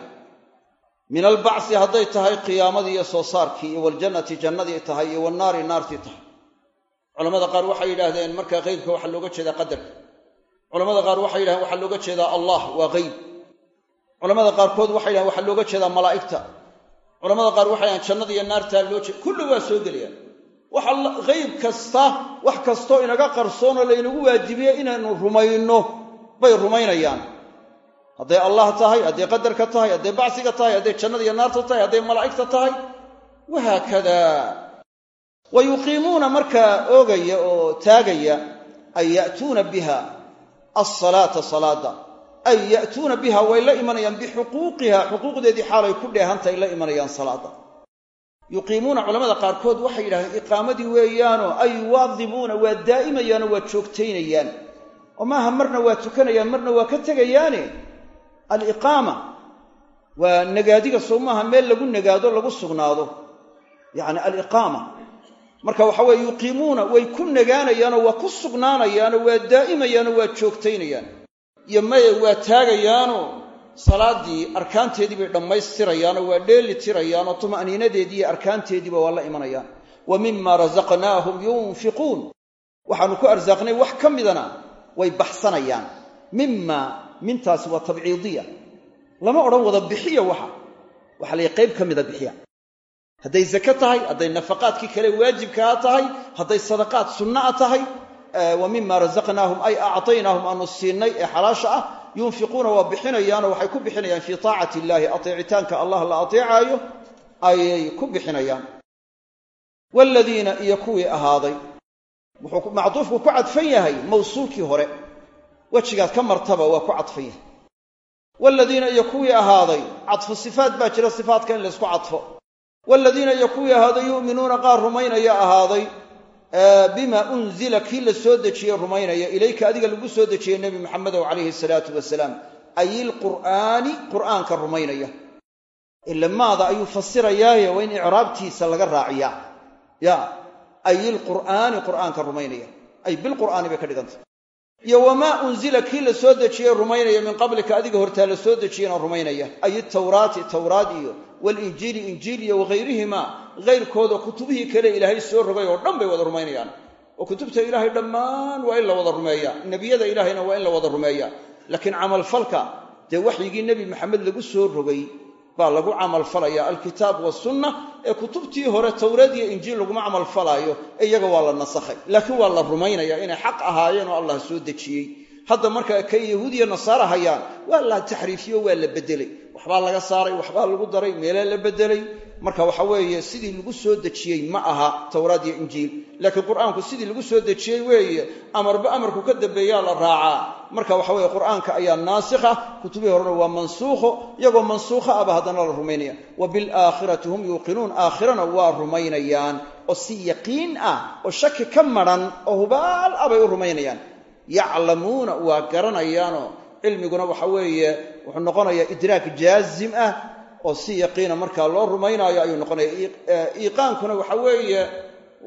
A: min albacsi hadday tahay qiyaamadii iyo soo saarkii iyo waljannati jannadii tahay iyo wannaari naartii tahay. Culamada qaar waxay yidhaahdeen markaa haybka waxaa looga jeedaa qadarka culamada qaar waxay yidhahdeen waxaa looga jeedaa allah waa hayb culamada qaarkood waxay yidhahdeen waxaa looga jeedaa malaa'igta culamada qaar waxay jannada iyo naartaa loo jeeda kulli waa soo gelayaan waxa hayb kasta wax kastoo inaga qarsoon oo laynagu waajibiye inaynu rumayno bay rumaynayaan. Hadday allah tahay hadday qadarka tahay hadday bacsiga tahay hadday jannada iyo naarta tahay hadday malaa'igta tahay wahaakada. Wa yuqiimuuna markaa oogaya oo taagaya ay ya'tuuna biha alsalaata salaada ay ya'tuuna biha way la imanayaan bixuquuqiha xuquuqdeedii xaalay ku dheehantahay la imanayaan salaada. Yuqiimuuna culamada qaarkood waxay yidhahdeen iqaamadii weeyaanoo ay yuwaadibuuna waa daa'imayaanoo waa joogtaynayaan. Oo maaha marna waa tukanayaan marna waa ka tegayaane? Aliqaama waa nagaadiga soo maaha meel lagu nagaado lagu sugnaado. Yacni aliqaama. Marka waxa weye yuqiimuuna way ku nagaanayaanoo waa ku sugnaanayaanoo waa daa'imayaanoo waa joogtaynayaan iyo maye waa taagayaanoo salaaddii arkaanteedii bay dhammaystirayaanoo waa dheeli tirayaanoo tuma'niinadeedii iyo arkaanteediiba waa la imanayaan. Wa mima rasaqnaahum yunfiquun. Waxaannu ku arsaaqnay wax ka midana way baxsanayaan. Mima mintaasi waa tabciidiya. Lama odhan wada bixiya waxa. Waxa lay qayb ka mida bixiya. Hadday zake tahay hadday nafaqaadkii kale waajibkaa tahay hadday sadaqaad sunna'a tahay wa mima rasaqnaahum ay acطaynaahum aanu siinay ee xalaasha ah yunfiquuna waa bixinayaanoo waxay ku bixinayaan fii taacati illaahi ateecitaanka allah la ateecaayo ayay ku bixinayaan. Waaladiina iyo kuwii ahaaday wuxuu macduufku ku cadfan yahay mawsuulkii hore. Wejigaad ka martaba waa ku cadfan yahay. Waaladiina iyo kuwii ahaaday cadfu sifaat baa jira sifaatka in laysku cadfo. Waaladiina iyo kuwii ahaaday yu'minuuna qaar rumaynaya ahaaday bima unzila kii la soo dejiyey rumaynaya ilayka adiga lagu soo dejiyey nebi maxamedow calayhi salaatu wasalaam ay ilqur'aani qur'aanka rumaynaya. Ila maada ayuu fasirayaaye waa in icraabtiisa laga raaciyaa. Ya ay ilqur'aani qur'aanka rumaynaya. Ay bilqur'aani bay ka dhigantay iyo wamaa unzila kii la soo dejiyey rumaynaya min qablika adiga hortaa la soo dejiyena rumaynaya. Ay itawraati tawraad iyo walinjiili injiil iyo waghayrihima hayrkooda kutubihii kale ilaahay soo rogay oo dhan bay wada rumaynayaan. Oo kutubta ilaahay dhammaan waa in la wada rumeeyaa nebiyada ilaahayna waa in la wada rumeeyaa laakiin camalfalka dee waxyigii nebi maxamed lagu soo rogay baa lagu camalfalaya alkitaab wasunna ee kutubtii hore towreed iyo injiil laguma camalfalaayo ee iyaga waa la nasakhay. Laakiin waa la rumaynaya inay xaq ahaayeen oo allah soo dejiyey. Hadda marka kay yahuudiya nasaara hayaan waa la taxriifiyo waa la bedelay waxbaa laga saaray waxbaa lagu daray meelee la bedelay marka waxa weeye sidii lagu soo dejiyey ma aha towraad iyo injiil. Laakiin qur'aanku sidii lagu soo dejiyey weeye amarba amarku ka dambeeyaa la raacaa. Marka waxa weeye qur'aanka ayaa naasikha kutubihii horena waa mansuukho iyagoo mansuukho aba haddana la rumaynaya. Wa bilaakhirati hum yuuqinuun aakhirana waa rumaynayaan. Oo si yaqiin ah oo shaki ka madran oo hubaal ah bay u rumaynayaan. Yaclamuuna waa garanayaanoo cilmiguna waxa weeye wuxuu noqonayaa idraak jaazim ah oo si yaqiina markaa loo rumaynaayo ayuu noqonaya. Iiqaankuna waxa weeye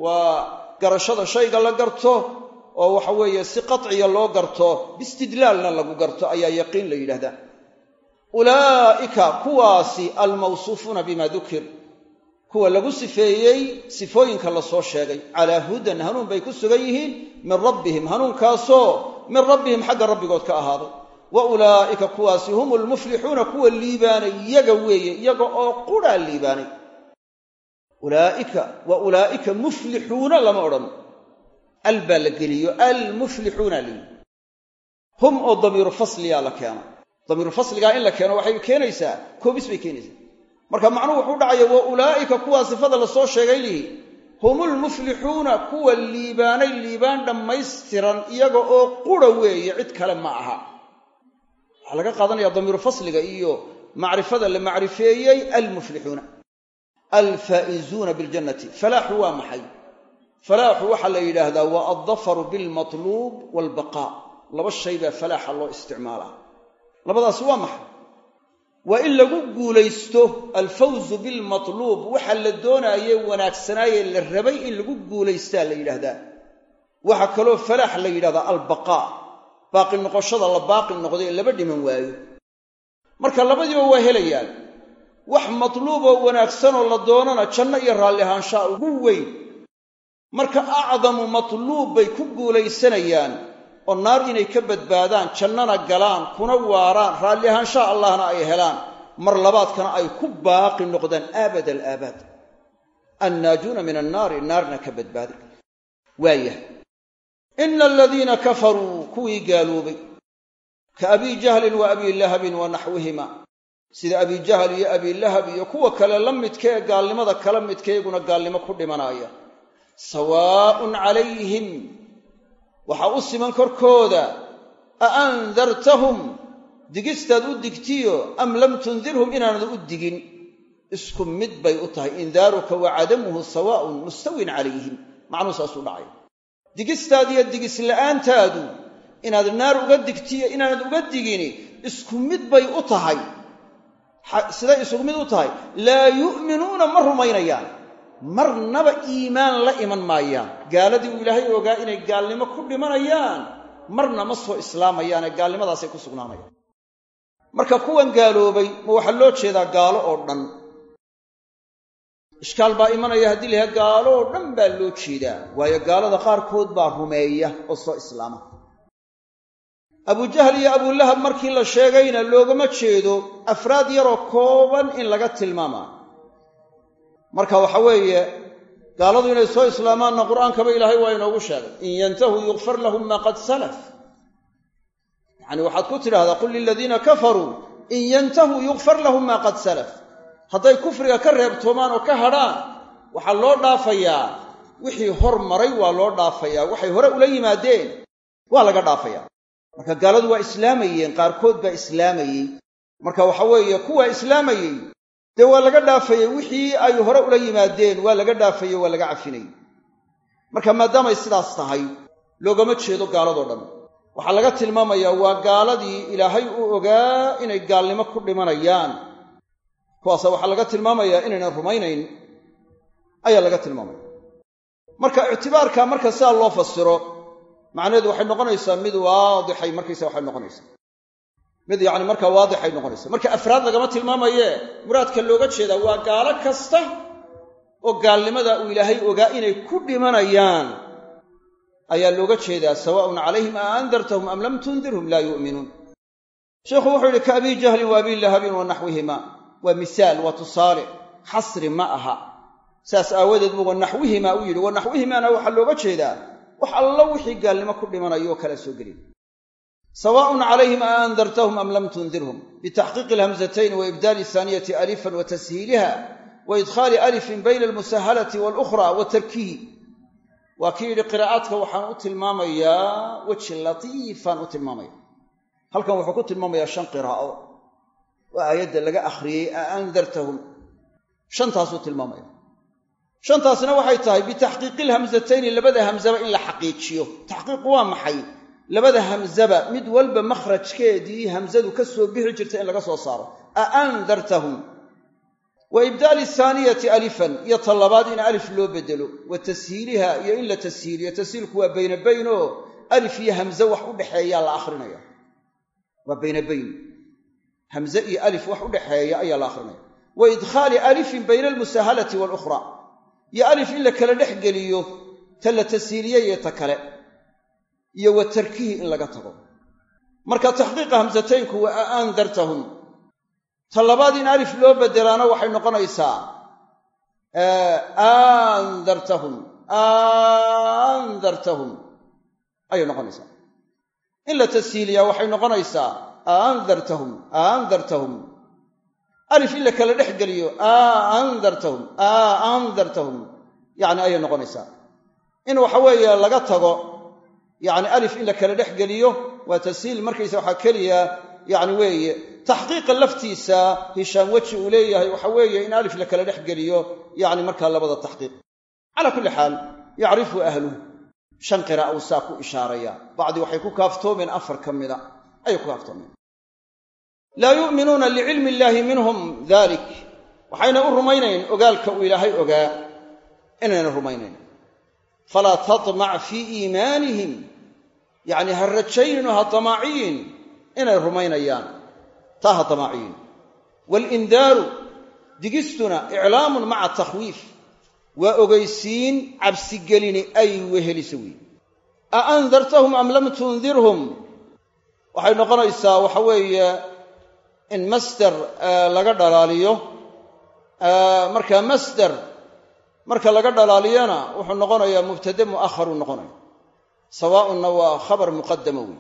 A: waa garashada shayga la garto oo waxa weeye si qaciya loo garto biistidlaalna lagu garto ayaa yaqiin la yidhahdaa ulaa'ika kuwaasi almawsuufuuna bima dukir kuwa lagu sifeeyey sifooyinka la soo sheegay. Calaa hudan hanuun bay ku sugan yihiin min rabbihim hanuunkaasoo min rabbihim xagga rabbigood ka ahaaday wa ulaa'ika kuwaasi hum lmuflixuuna kuwa liibaanay iyaga weeye iyaga oo quraa liibaanay. Ulaaika wa ulaa'ika muflixuuna lama odhan. Al baa la geliyo almuflixuuna liyi hum oo damiiru fasliyaa la keeno. Damiiru fasligaa in la keeno waxay keenaysaa koobis bay keenaysaa. Marka macnuhu wuxuu dhacaya wa ulaa'ika kuwaa sifada la soo sheegay lihi hum lmuflixuuna kuwa liibaanay liibaan dhammaystiran iyaga oo qura weeye cid kale ma aha waxaa laga qaadanaya damiiru fasliga iyo macrifada la macrifeeyey almuflixuuna alfaa'izuuna biljannati. Falaaxu waa maxay? Falaaxu waxaa la yidhaahdaa waa addafaru bilmatluub waalbaqaa laba shay baa falaaxa loo isticmaalaa. Labadaasi waa maxay? Waa in lagu guulaysto alfawzu bilmatluub waxa la doonaaye wanaagsanaaye la rabay in lagu guulaystaa la yidhaahdaa. Waxaa kaloo falaax la yidhahdaa albaqaa baaqi noqoshada la baaqi noqday laba dhiman waayo. Marka labadiiba waa helayaan. Wax matluuboo wanaagsanoo la doonana janno iyo raalli ahaanshaa ugu weyn. Marka acdamu matluub bay ku guulaysanayaan oo naar inay ka badbaadaan jannana galaan kuna waaraan raalli ahaanshaha allahna ay helaan mar labaadkana ay ku baaqi noqdaan aabad. Alaabaad annaajuuna min annaari naarna ka badbaada waayahay ina aladiina kafaruu kuwii gaaloobay ka abii jahlin wa abii lahabin wa naxwihima sida abii jahl iyo abii lahab iyo kuwa kale la midka ee gaalnimada kala midka iyaguna gaalnimo ku dhimanaya sawaa'un calayhim waxaa u siman korkooda a andartahum digistaad u digtiyo am lam tundirhum inaanad u digin isku mid bay u tahay indaaruka wa cadamuhu sawaa'un mustawin calayhim macnuu saasuu dhacay digistaad iyo digisla'aantaadu inaad naar uga digtiyo inaanad uga digini isku mid bay u tahay. Siday isugu mid u tahay. Laa yu'minuuna ma rumaynayaan. Marnaba iimaan la iman maayaan. Gaaladii uu ilaahay ogaa inay gaalnimo ku dhimanayaan marna ma soo islaamayaane gaalnimadaasay ku sugnaanayaan. Marka kuwan gaaloobay ma waxaa loo jeedaa gaalo oo dhan ishkaal baa imanaya haddii layahay gaalo oo dhan baa loo jeedaa. Waayo gaalada qaarkood baa rumeeya oo soo islaama. Abujahl iyo abulahab markii la sheegayna loogama jeedo afraad yaroo kooban in laga tilmaamaa. Marka waxa weeye gaaladu inay soo islaamaanna qur'aankaba ilaahay waa inoogu sheegay. In yantahuu yukfar lahum maa qad salaf. Yacani waxaad ku tidhahdaa qul liladiina kafaruu in yantahuu yukfar lahum maa qad salaf hadday kufriga ka reebtoomaan oo ka hadhaan waxaa loo dhaafayaa. Wixii hor maray waa loo dhaafayaa. Waxay hore ula yimaadeen waa laga dhaafayaa. Marka gaaladu waa islaamayeen qaarkood baa islaamayey. Marka waxa weeye kuwaa islaamayey dee waa laga dhaafayey. Wixii ay hore ula yimaadeen waa laga dhaafayey waa laga cafinayey. Marka maadaamay sidaas tahay loogama jeedo gaaladoo dhan. Waxaa laga tilmaamayaa waa gaaladii ilaahay u ogaa inay gaalnimo ku dhimanayaan kuwaasa waxaa laga tilmaamayaa inaynan rumaynayn ayaa laga tilmaamaya. Marka ictibaarka marka sidaa loo fasiro macnaheedu waxay noqonaysaa mid waadixay markaysa waxay noqonaysaa. Mid yacni markaa waadixay noqonaysaa. Marka afraad lagama tilmaamayee muraadka looga jeedaa waa gaalo kasta oo gaalnimada uu ilaahay ogaa inay ku dhimanayaan. Ayaa looga jeedaa sawaa'un calayhim a andartahum am lam tundirhum laa yu'minuun. Sheikhu wuxuu yidhi ka abii jahlin wa abii lahabin wa naxwihima waa misaal waa tusaale. Xasri ma aha. Saas aawadeed buu wanaxwihimaa u yidhi. Wanaxwihimaana waxaa looga jeedaa wax allo wixii gaalnimo ku dhimanayo kala soo gelin. Sawaaءun calayhim a andartahum am lam tundirhum. Bitaxqiiqi alhamzatayn wa ibdaali ahaaniyati alifan wa tashiiliha wa idkhaali alifin bayna almusahalati walukhra wa tarkihi waa kii yidhi qiraa'aadka waxaan u tilmaamayaa weji latiifaan u tilmaamaya. Halkan wuxuu ku tilmaamayaa shan qiraa'o aayadda laga akhriyey a andartahum shantaasuu tilmaamaya shantaasna waxay tahay bitaxqiiqi ilhamzatayni labada hamzaba in la xaqiijiyo. Taxqiiqu waa maxay? Labada hamzaba mid walba makhrajkeedii hamzadu ka soo bixi jirta in laga soo saaro. A andartahum wa ibdaali ahaaniyati alifan iyo ta labaad in alif loo bedelo. Wa tashiiliha iyo in la tashiiliyo. Tashiilku waa bayna bayn oo alif iyo hamze wax u dhexeeyaa la akhrinaya. Waa bayna bayn hamze iyo alif wax u dhexeeya ayaa la akhrinaya. Wa idkhaali alifin bayna almusahalati walukhra. Iyo alif in la kala dhex geliyo ta la tashiiliye iyo ta kale. Iyo wa tarkihi in laga tago. Marka taxqiiqa hamsataynku waa a andartahum ta labaad in alif loo bedelaana waxay noqonaysaa andartahum andartahum ayay noqonaysaa. In la tashiiliyaa waxay noqonaysaa andartahum andartahum alif in la kala dhex geliyo andartahum andartahum yacni ayay noqonaysaa in waxa weeye laga tago yacni alif in la kala dhex geliyo waa tashiil markaysa waxaa keliya yacni weeye taxqiiqa laftiisa hishaam weji uu leeyahay waxa weeye in alif la kala dhex geliyo yacni markaa labada taxqiiq calaa kulli xaal yacrifu ahluh shan qiraa'a uu saa ku ishaaraya bacdi waxay ku kaaftoomeen afar ka mida ayay ku kaaftoomeen laa yu'minuuna licilmi illaahi minhum dalik waxayna u rumaynayn ogaalka uu ilaahay ogaa. Inayna rumaynayn. Falaa tatmac fii iimaanihim. Yacni ha rajaynin oo ha damaaciyin inay rumaynayaan. Taa ha damaaciyin waalindaaru digistuna iclaamun maca takhwiif. Waa ogeysiin cabsigelini ay wehelisa weyi a andartahum am lam tundirhum? Waxay noqonaysaa waxa weeye in masder laga dhalaaliyo. Marka masder marka laga dhalaaliyana wuxuu noqonayaa mubtade mu'aharuu noqonaya sawaaunna waa khabar muqadama wey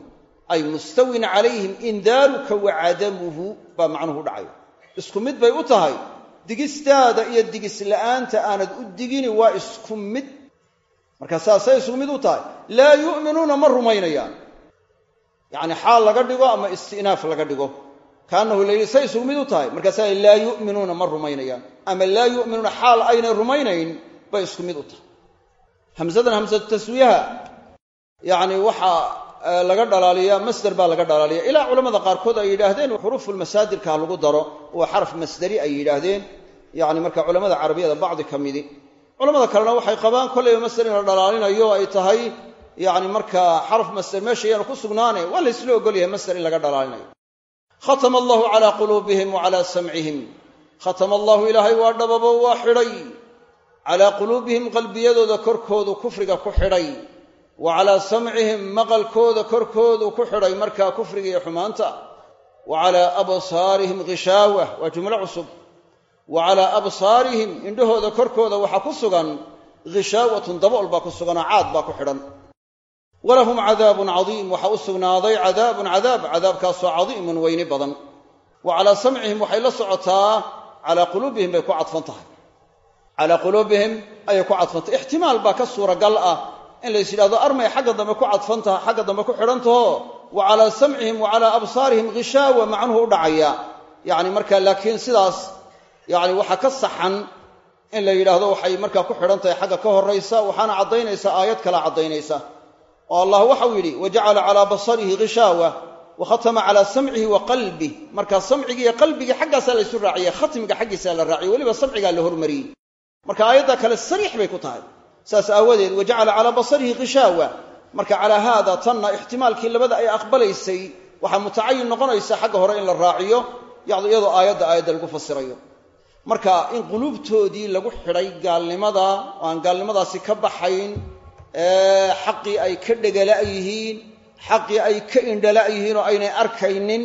A: ay mustawin calayhim indaaruka wa cadamuhu baa macnuhu dhacaya isku mid bay u tahay. Digistaada iyo digis la'aanta aanad u digini waa isku mid. Marka saasay isku mid u tahay. Laa yu'minuuna ma rumaynayaan. Yacni xaal laga dhigo ama istinaaf laga dhigo kaanahu la yidhi say isugu mid u tahay. Markaasaa laa yu'minuuna ma rumaynayaan. Ama laa yu'minuuna xaal aynay rumaynayn bay isku u tahay. Hamsadan hamsatu taswiyaha yacni waxaa laga dhalaaliyaa masder baa laga dhalaaliya. Ilaa culamada qaarkood ay yidhaahdeen xuruufulmasaadirka ha lagu daro waa xaraf masderi ay yidhaahdeen. Yacni marka culamada carabiyada bacdi ka midi. Kalena waxay qabaan kollayba masder in la dhalaalinayo ay tahay yacni markaa xaraf masder meesha yaanu ku sugnaane waa la ysla ogol yahay masder in laga dhalaalinayo khatama allahu calaa quluubihim wa calaa samcihim khatama allahu ilaahay waa dhababo waa xidhay calaa quluubihim qalbiyadooda korkoodu kufriga ku xidhay wa calaa samcihim maqalkooda korkoodu ku xidhay markaa kufriga iyo xumaanta wa calaa absaarihim ghishaawa waa jumlo cusub wa calaa absaarihim indhahooda korkooda waxaa ku sugan ghishaawatun dabool baa ku suganoo caad baa ku xidhan walahum cadaabun cadiim. Waxaa u sugnaaday cadaabun cadaab. Cadaabkaasoo cadiimun weyni badan. Wa calaa samcihim waxay la socotaa calaa quluubihim bay ku cadfan tahay. Calaa quluubihim ayay ku cadfantahay ixtimaal baa ka suuragal ah in lays yidhahdo armay xagga dambe ku cadfan xagga dambe ku xidhantaho wa calaa samcihim wa absaarihim ghishaawa macnuhu u dhacaya. Yacni marka laakiin sidaas yacni waxaa ka saxan in la yidhaahdo waxay markaa ku xidhan tahay xagga ka horraysa waxaana caddaynaysa aayad kala caddaynaysa oo allah waxau yidhi wa jacala calaa basarihi ghishaawa wa khatama calaa samcihi wa qalbih markaa samcigii iyo qalbigii xaggaasaa laysu raaciyey khatmiga xaggiisaa la raaciyey weliba samcigaa la hormariyey. Marka aayadda kale sariix bay ku tahay. Saas aawadeed wa jacala calaa basarihi ghishaawa marka calaa haada tanna ixtimaalkii labada ay aqbalaysay waxaa mutacayin noqonaysa xagga hore in la raaciyo iyadoo aayadda aayadda lagu fasirayo marka in quluubtoodii lagu xidhay gaalnimada oo aan gaalnimadaasi ka baxayn xaqii ay ka dhegala yihiin xaqii ay ka indhala yihiin oo aynay arkaynin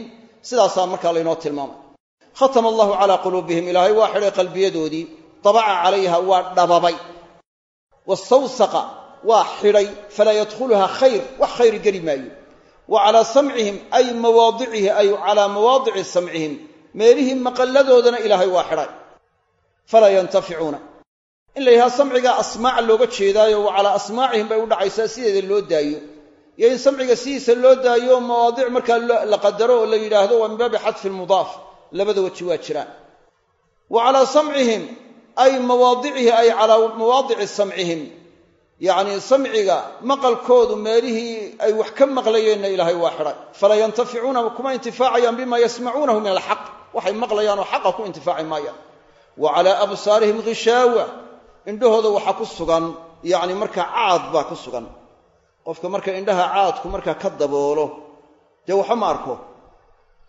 A: sidaasaa markaa laynoo tilmaamay. Khatama allahu calaa quluubihim ilaahay waa xidhay qalbiyadoodii dabaca calayha waa dhababay. Wastawsaqa waa xidhay falaa yadkhuluha khayr wax khayr geli maayo. Wa calaa samcihim ay mawaadicihi ay calaa mawaadici samcihim meelihii maqalladoodana ilaahay waa xidhay. Falaa yantaficuuna in la yidhaha samcigaa asmaaca looga jeedaayo wa calaa asmaacihim bay u dhacaysaa sideeda loo daayo. Iyo in samciga sidiisa loo daayo mawaadic markaa la qadaro oo la yidhaahdo waa min baabi xadfi lmudaaf. Labada weji waa jiraan. Wa calaa samcihim ay mawaadicihi ay calaa mawaadici samcihim. Yacnii samciga maqalkoodu meelihii ay wax ka maqlayeenna ilaahay waa xidhay falaa yantaficuuna kuma intifaacayaan bima yasmacuunahu min alxaq. Waxay maqlayaanoo xaqa ku intifaaci maayaan. Wa calaa absaarihim khishaawa indhahooda waxaa ku sugan yacni markaa caad baa ku sugan. Qofka marka indhaha caadku markaa ka daboolo dee waxba ma arko?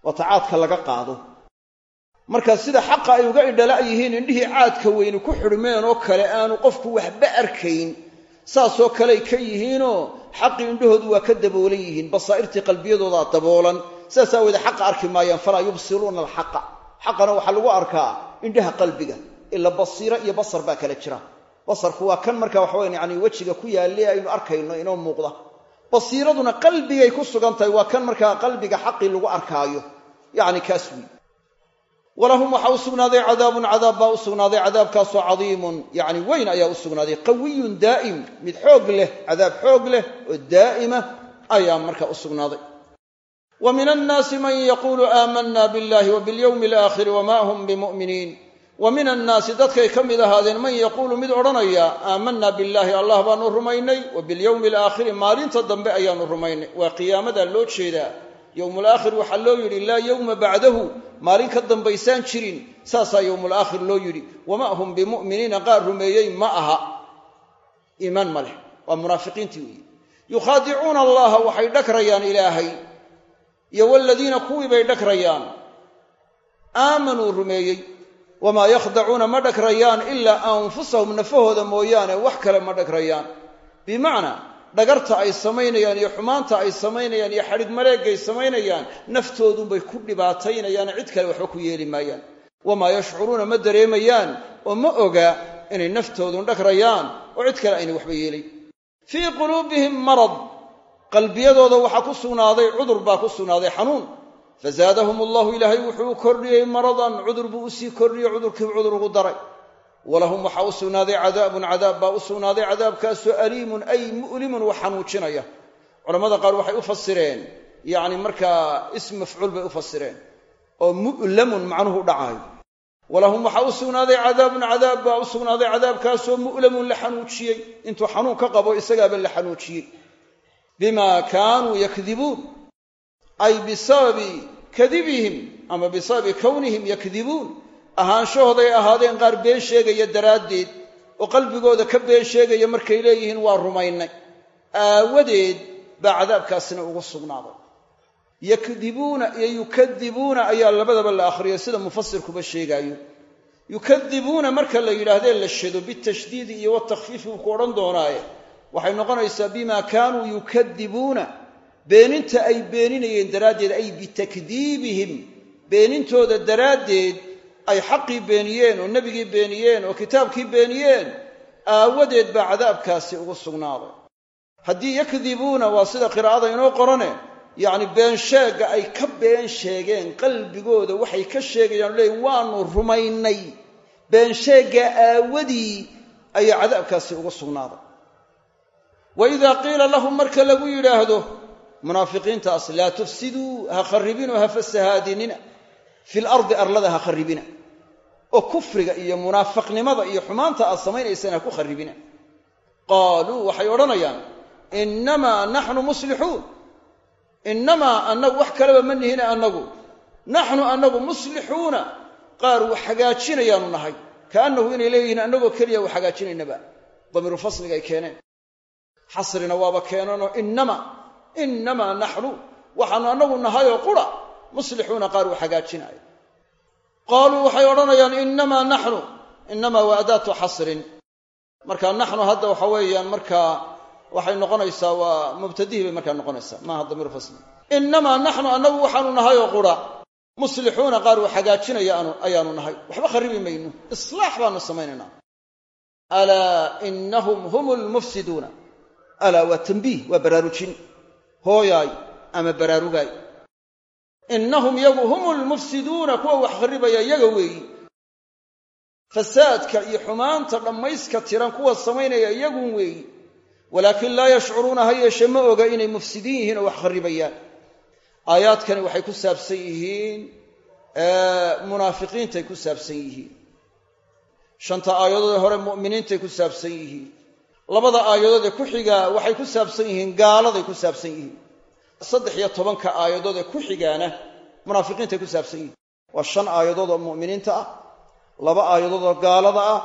A: Waata caadka laga qaado. Marka sida xaqa ay uga indhala yihiin indhihii caadka weyni ku xidhmeen oo kale aanu qofku waxba arkayn saasoo kaley ka yihiinoo xaqii indhahoodu waa ka daboolan yihiin basaa'irtii qalbiyadoodaa daboolan sidaas aawoodee xaqa arki maayaan falaa yubsiruuna alxaqa. Xaqana waxaa lagu arkaa indhaha qalbiga ila basiiro iyo basar baa kala jira. Basarku waa kan marka waxaweyan yani wejiga ku yaalle aynu arkayno inoo muuqda. Basiiraduna qalbigay ku sugan tahay waa kan markaa qalbiga xaqii lagu arkaayo. Yacni kaas wey walahum waxaa u sugnaaday cadaabun cadaab baa u sugnaaday cadaabkaasoo cadiimun yacni weyn ayaa u sugnaaday. Qawiyun daa'im mid xoog leh cadaab xoog leh oo daa'ima ayaa marka u sugnaaday. Wa min annaasi man yaquulu aamanna billahi wa bilyowmi alaakhiri wama hum bimu'miniin wa min annaasi dadkay ka mid ahaadeen man yaquulu mid odhanaya aamanna billaahi allah baanu rumaynay wa bilyowmi alaakhiri maalinta dambe ayaanu rumaynay. Waa qiyaamadaa loo jeedaa. Yowmulaakhir waxaa loo yidhi laa yowma bacdahu. Maalin ka dambaysaan jirin saasaa yowmulaakhir loo yidhi. Wamaa hum bimu'miniina qaar rumeeyey ma aha. Iimaan ma leh. Waa munaafiqiintii weeye yukhaadicuuna allaha waxay dhagrayaan ilaahay. Iyo waladiina kuwii bay dhagrayaan aamanuu rumeeyey wamaa yakhdacuuna ma dhagrayaan ilaa anfusahum nafahooda mooyaane wax kale ma dhagrayaan bimacnaa dhagarta ay samaynayaan iyo xumaanta ay samaynayaan iyo xadhig maleegay samaynayaan naftoodunbay ku dhibaataynayaan cid kale waxba ku yeeli maayaan wamaa yashcuruuna ma dareemayaan oo ma oga inay naftoodun dhagrayaan oo cid kale aynay waxba yeelayn fii quluubihim marad qalbiyadooda waxaa ku sugnaaday cudur baa ku sugnaaday xanuun fazaadahum allahu ilaahay wuxuu u kordhiyey maradan cudur buu u sii kordhiyey cudurkiibu cudur ugu daray walahum waxaa u sugnaaday cadaabun cadaab baa u sugnaaday cadaabkaasoo aliimun ay mu'limun wax xanuujinaya culamada qaar waxay u fasireen yacni markaa ism mafcuul bay u fasireen oo mu'lamun macnuhu dhacaayo walahum waxaa u sugnaaday cadaabun cadaab baa u sugnaaday cadaabkaasoo mu'lamun la xanuujiyey intuu xanuun ka qabo isagaaba la xanuujiyey bima kaanuu yakdibuun ay bisababi kadibihim ama bisababi kownihim yakdibuun. Ahaanshahooday ahaadeen qaar been sheegaya daraaddeed oo qalbigooda ka been sheegaya markay leeyihiin waa rumaynay. Aawadeed baa cadaabkaasina ugu sugnaaday. Yakdibuuna iyo yukadibuuna ayaa labadaba la akhriyo sida mufasirkuba sheegaayo. Yukadibuuna marka la yidhaahdee la shado bitashdiidi iyo watakfiifi uu ku odhan doonaaye waxay noqonaysaa bima kaanuu yukadibuuna beeninta ay beeninayeen daraaddeed ay bitakdiibihim beenintooda daraaddeed ay xaqii beeniyeen oo nebigii beeniyeen oo kitaabkii beeniyeen aawadeed baa cadaabkaasi ugu sugnaaday. Haddii yakdibuuna waa sida qiraa'ada inoo qorane yacni been sheegga ay ka been sheegeen qalbigooda waxay ka sheegayaan leeyiin waanu rumaynay. Been sheeggaa aawadii ayaa cadaabkaasi ugu sugnaaday. Wa idaa qiila lahum marka lagu yidhaahdo munaafiqiintaas laa tufsiduu ha kharribinoo ha fasahaadinina fil ardi arlada ha kharribina oo kufriga iyo munaafiqnimada iyo xumaanta aad samaynaysaan ha ku kharribina qaaluu waxay odhanayaan innamaa naxnu muslixuun innamaa annagu wax kaleba ma nihina annagu naxnu annagu muslixuuna qaar wax hagaajinayaanu nahay kaannahu inay leeyihiin annagoo keliya wax hagaajinaynaba damiiru fasliga ay keeneen xasrina waaba keenanoo innama innamaa naxnu waxaanu annagu nahayoo qura muslixuuna qaar wax hagaajinaya qaaluu waxay odhanayaan innamaa naxnu innamaa waa adaatu xasrin marka naxnu hadda waxa weeyaan markaa waxay noqonaysaa waa mubtadihii bay markaa noqonaysaa maaha damiiru fasli innamaa naxnu annagu waxaanu nahayoo qura muslixuuna qaar uu hagaajinaya ayaanu nahay waxba kharibi mayno islaax baanu samaynaynaa alaa inahum hum lmufsiduuna alaa waa tambiih waa baraarujin hooyaay ama baraarugaay innahum yagu hum lmufsiduuna kuwa wax kharribaya yaga weeyi fasaadka iyo xumaanta dhammayska tiran kuwa samaynaya iyagun weeyi walaakin laa yashcuruuna ha yeeshe ma oga inay mufsidiin yihiin oo wax kharribayaan aayaadkani waxay ku saabsan yihiin munaafiqiintay ku saabsan yihiin shanta aayadoodee hore mu'miniintay ku saabsan yihiin labada aayadood ee ku xigaa waxay ku saabsan yihiin gaaladay ku saabsan yihiin. Saddex iyo tobanka aayadood ee ku xigaana munaafiqiintay ku saabsan yihiin. Waa shan aayadood oo mu'miniinta ah laba aayadood oo gaalada ah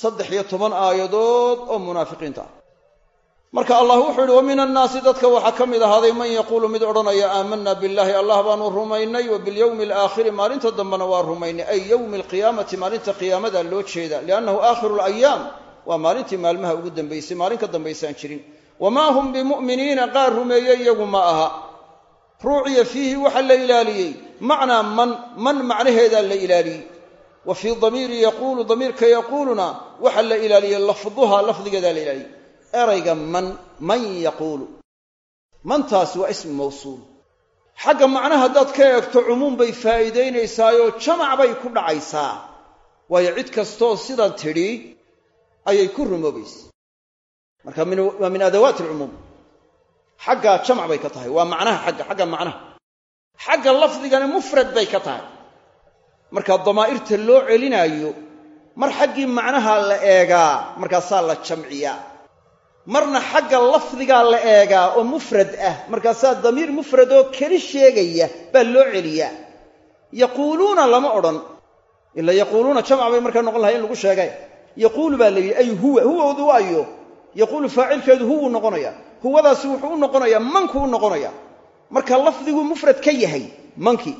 A: saddex iyo toban aayadood oo munaafiqiinta ah. Marka allah wuxuu yidhi wa min annaasi dadka waxaa ka mid ahaaday man yaquulu mid odhanaya aamanna billahi allah baanu rumaynay wa bilyowmi alaakhiri maalinta dambena waa rumaynay ay yowmi alqiyaamati maalinta qiyaamada loo jeeda liannahu aakhiru alayaam waa maalintii maalmaha ugu dambaysay maalin ka dambaysaan jirin. Wamaa hum bimu'miniina qaar rumeeye iyagu ma aha. Ruuciya fiihi waxaa la ilaaliyey. Macnaa man man macnaheedaa la ilaaliyey. Wa fii damiiri yaquulu damiirka yaquuluna waxaa la ilaaliyey lafduha lafdigeedaa la ilaaliyey. Erayga man man yaquulu. Mantaasi waa ismi mawsuul. Xagga macnaha haddaad ka eegto cumuum bay faa'iidaynaysaayoo jamac bay ku dhacaysaa. Waayo cid kastoo sidan tidhi ayay ku rumoobaysa marka waa min adawaati alcumuum xagga jamac bay ka tahay. Waa macnaha xagga xagga macnaha. Xagga lafdigana mufrad bay ka tahay. Marka damaa'irta loo celinaayo mar xaggii macnaha la eegaa markaasaa la jamciyaa. Marna xagga lafdigaa la eegaa oo mufrad ah markaasaa damiir mufrad oo keli sheegaya baa loo celiyaa. Yaquuluuna lama odhan. Ila yaquuluuna jamac bay markaa noqon lahay in lagu sheegay yaquulu baa la yidhi ay huwa huwoodu waayo yaquulu faacilkeedu huwuu noqonaya huwadaasi wuxuu u noqonayaa mankuu u noqonaya marka lafdiguu mufrad ka yahay mankii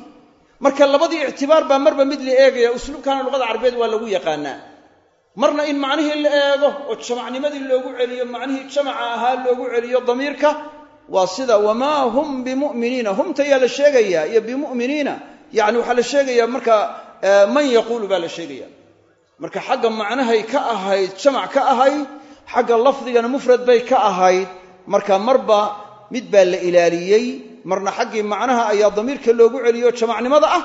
A: marka labadii ictibaar baa marba mid la eegaya usluubkaana luqada carabeed waa lagu yaqaanaa marna in macnihii la eego oo jamacnimadii loogu celiyo macnihii jamaca ahaa loogu celiyo damiirka waa sida wamaa hum bimu'miniina humta yaa la sheegayaa iyo bimu'miniina yacni waxaa la sheegayaa marka man yaquulu baa la marka xagga macnahay ka ahayd jamac ka ahayd xagga lafdigana mufrad bay ka ahayd. Marka marba mid baa la ilaaliyey marna xaggii macnaha ayaa damiirka loogu celiyo jamacnimada ah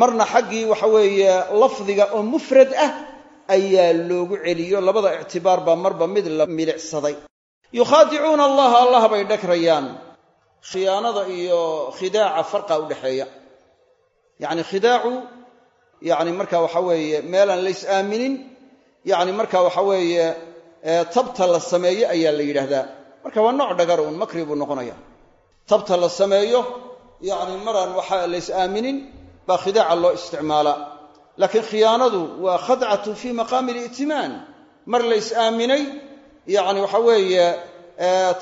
A: marna xaggii waxa weeye lafdiga oo mufrad ah ayaa loogu celiyo. Labada ictibaar baa marba mid la milicsaday. Yukhaadicuuna allaha allah bay dhagrayaan. Khiyaanada iyo khidaaca farqa udhexeeya yacni khidaacu yacni marka waxa weeye meelaan lays aaminin yacni marka waxa weeye tabta la sameeyo ayaa la yidhaahdaa. Marka waa nooc dhagar uun makri buu noqonaya. Tabta la sameeyo yacni maraan waxa lays aaminin baa khidaaca loo isticmaalaa laakiin khiyaanadu waa khadcatu fii maqaami li'timaan mar lays aaminay yacni waxa weeye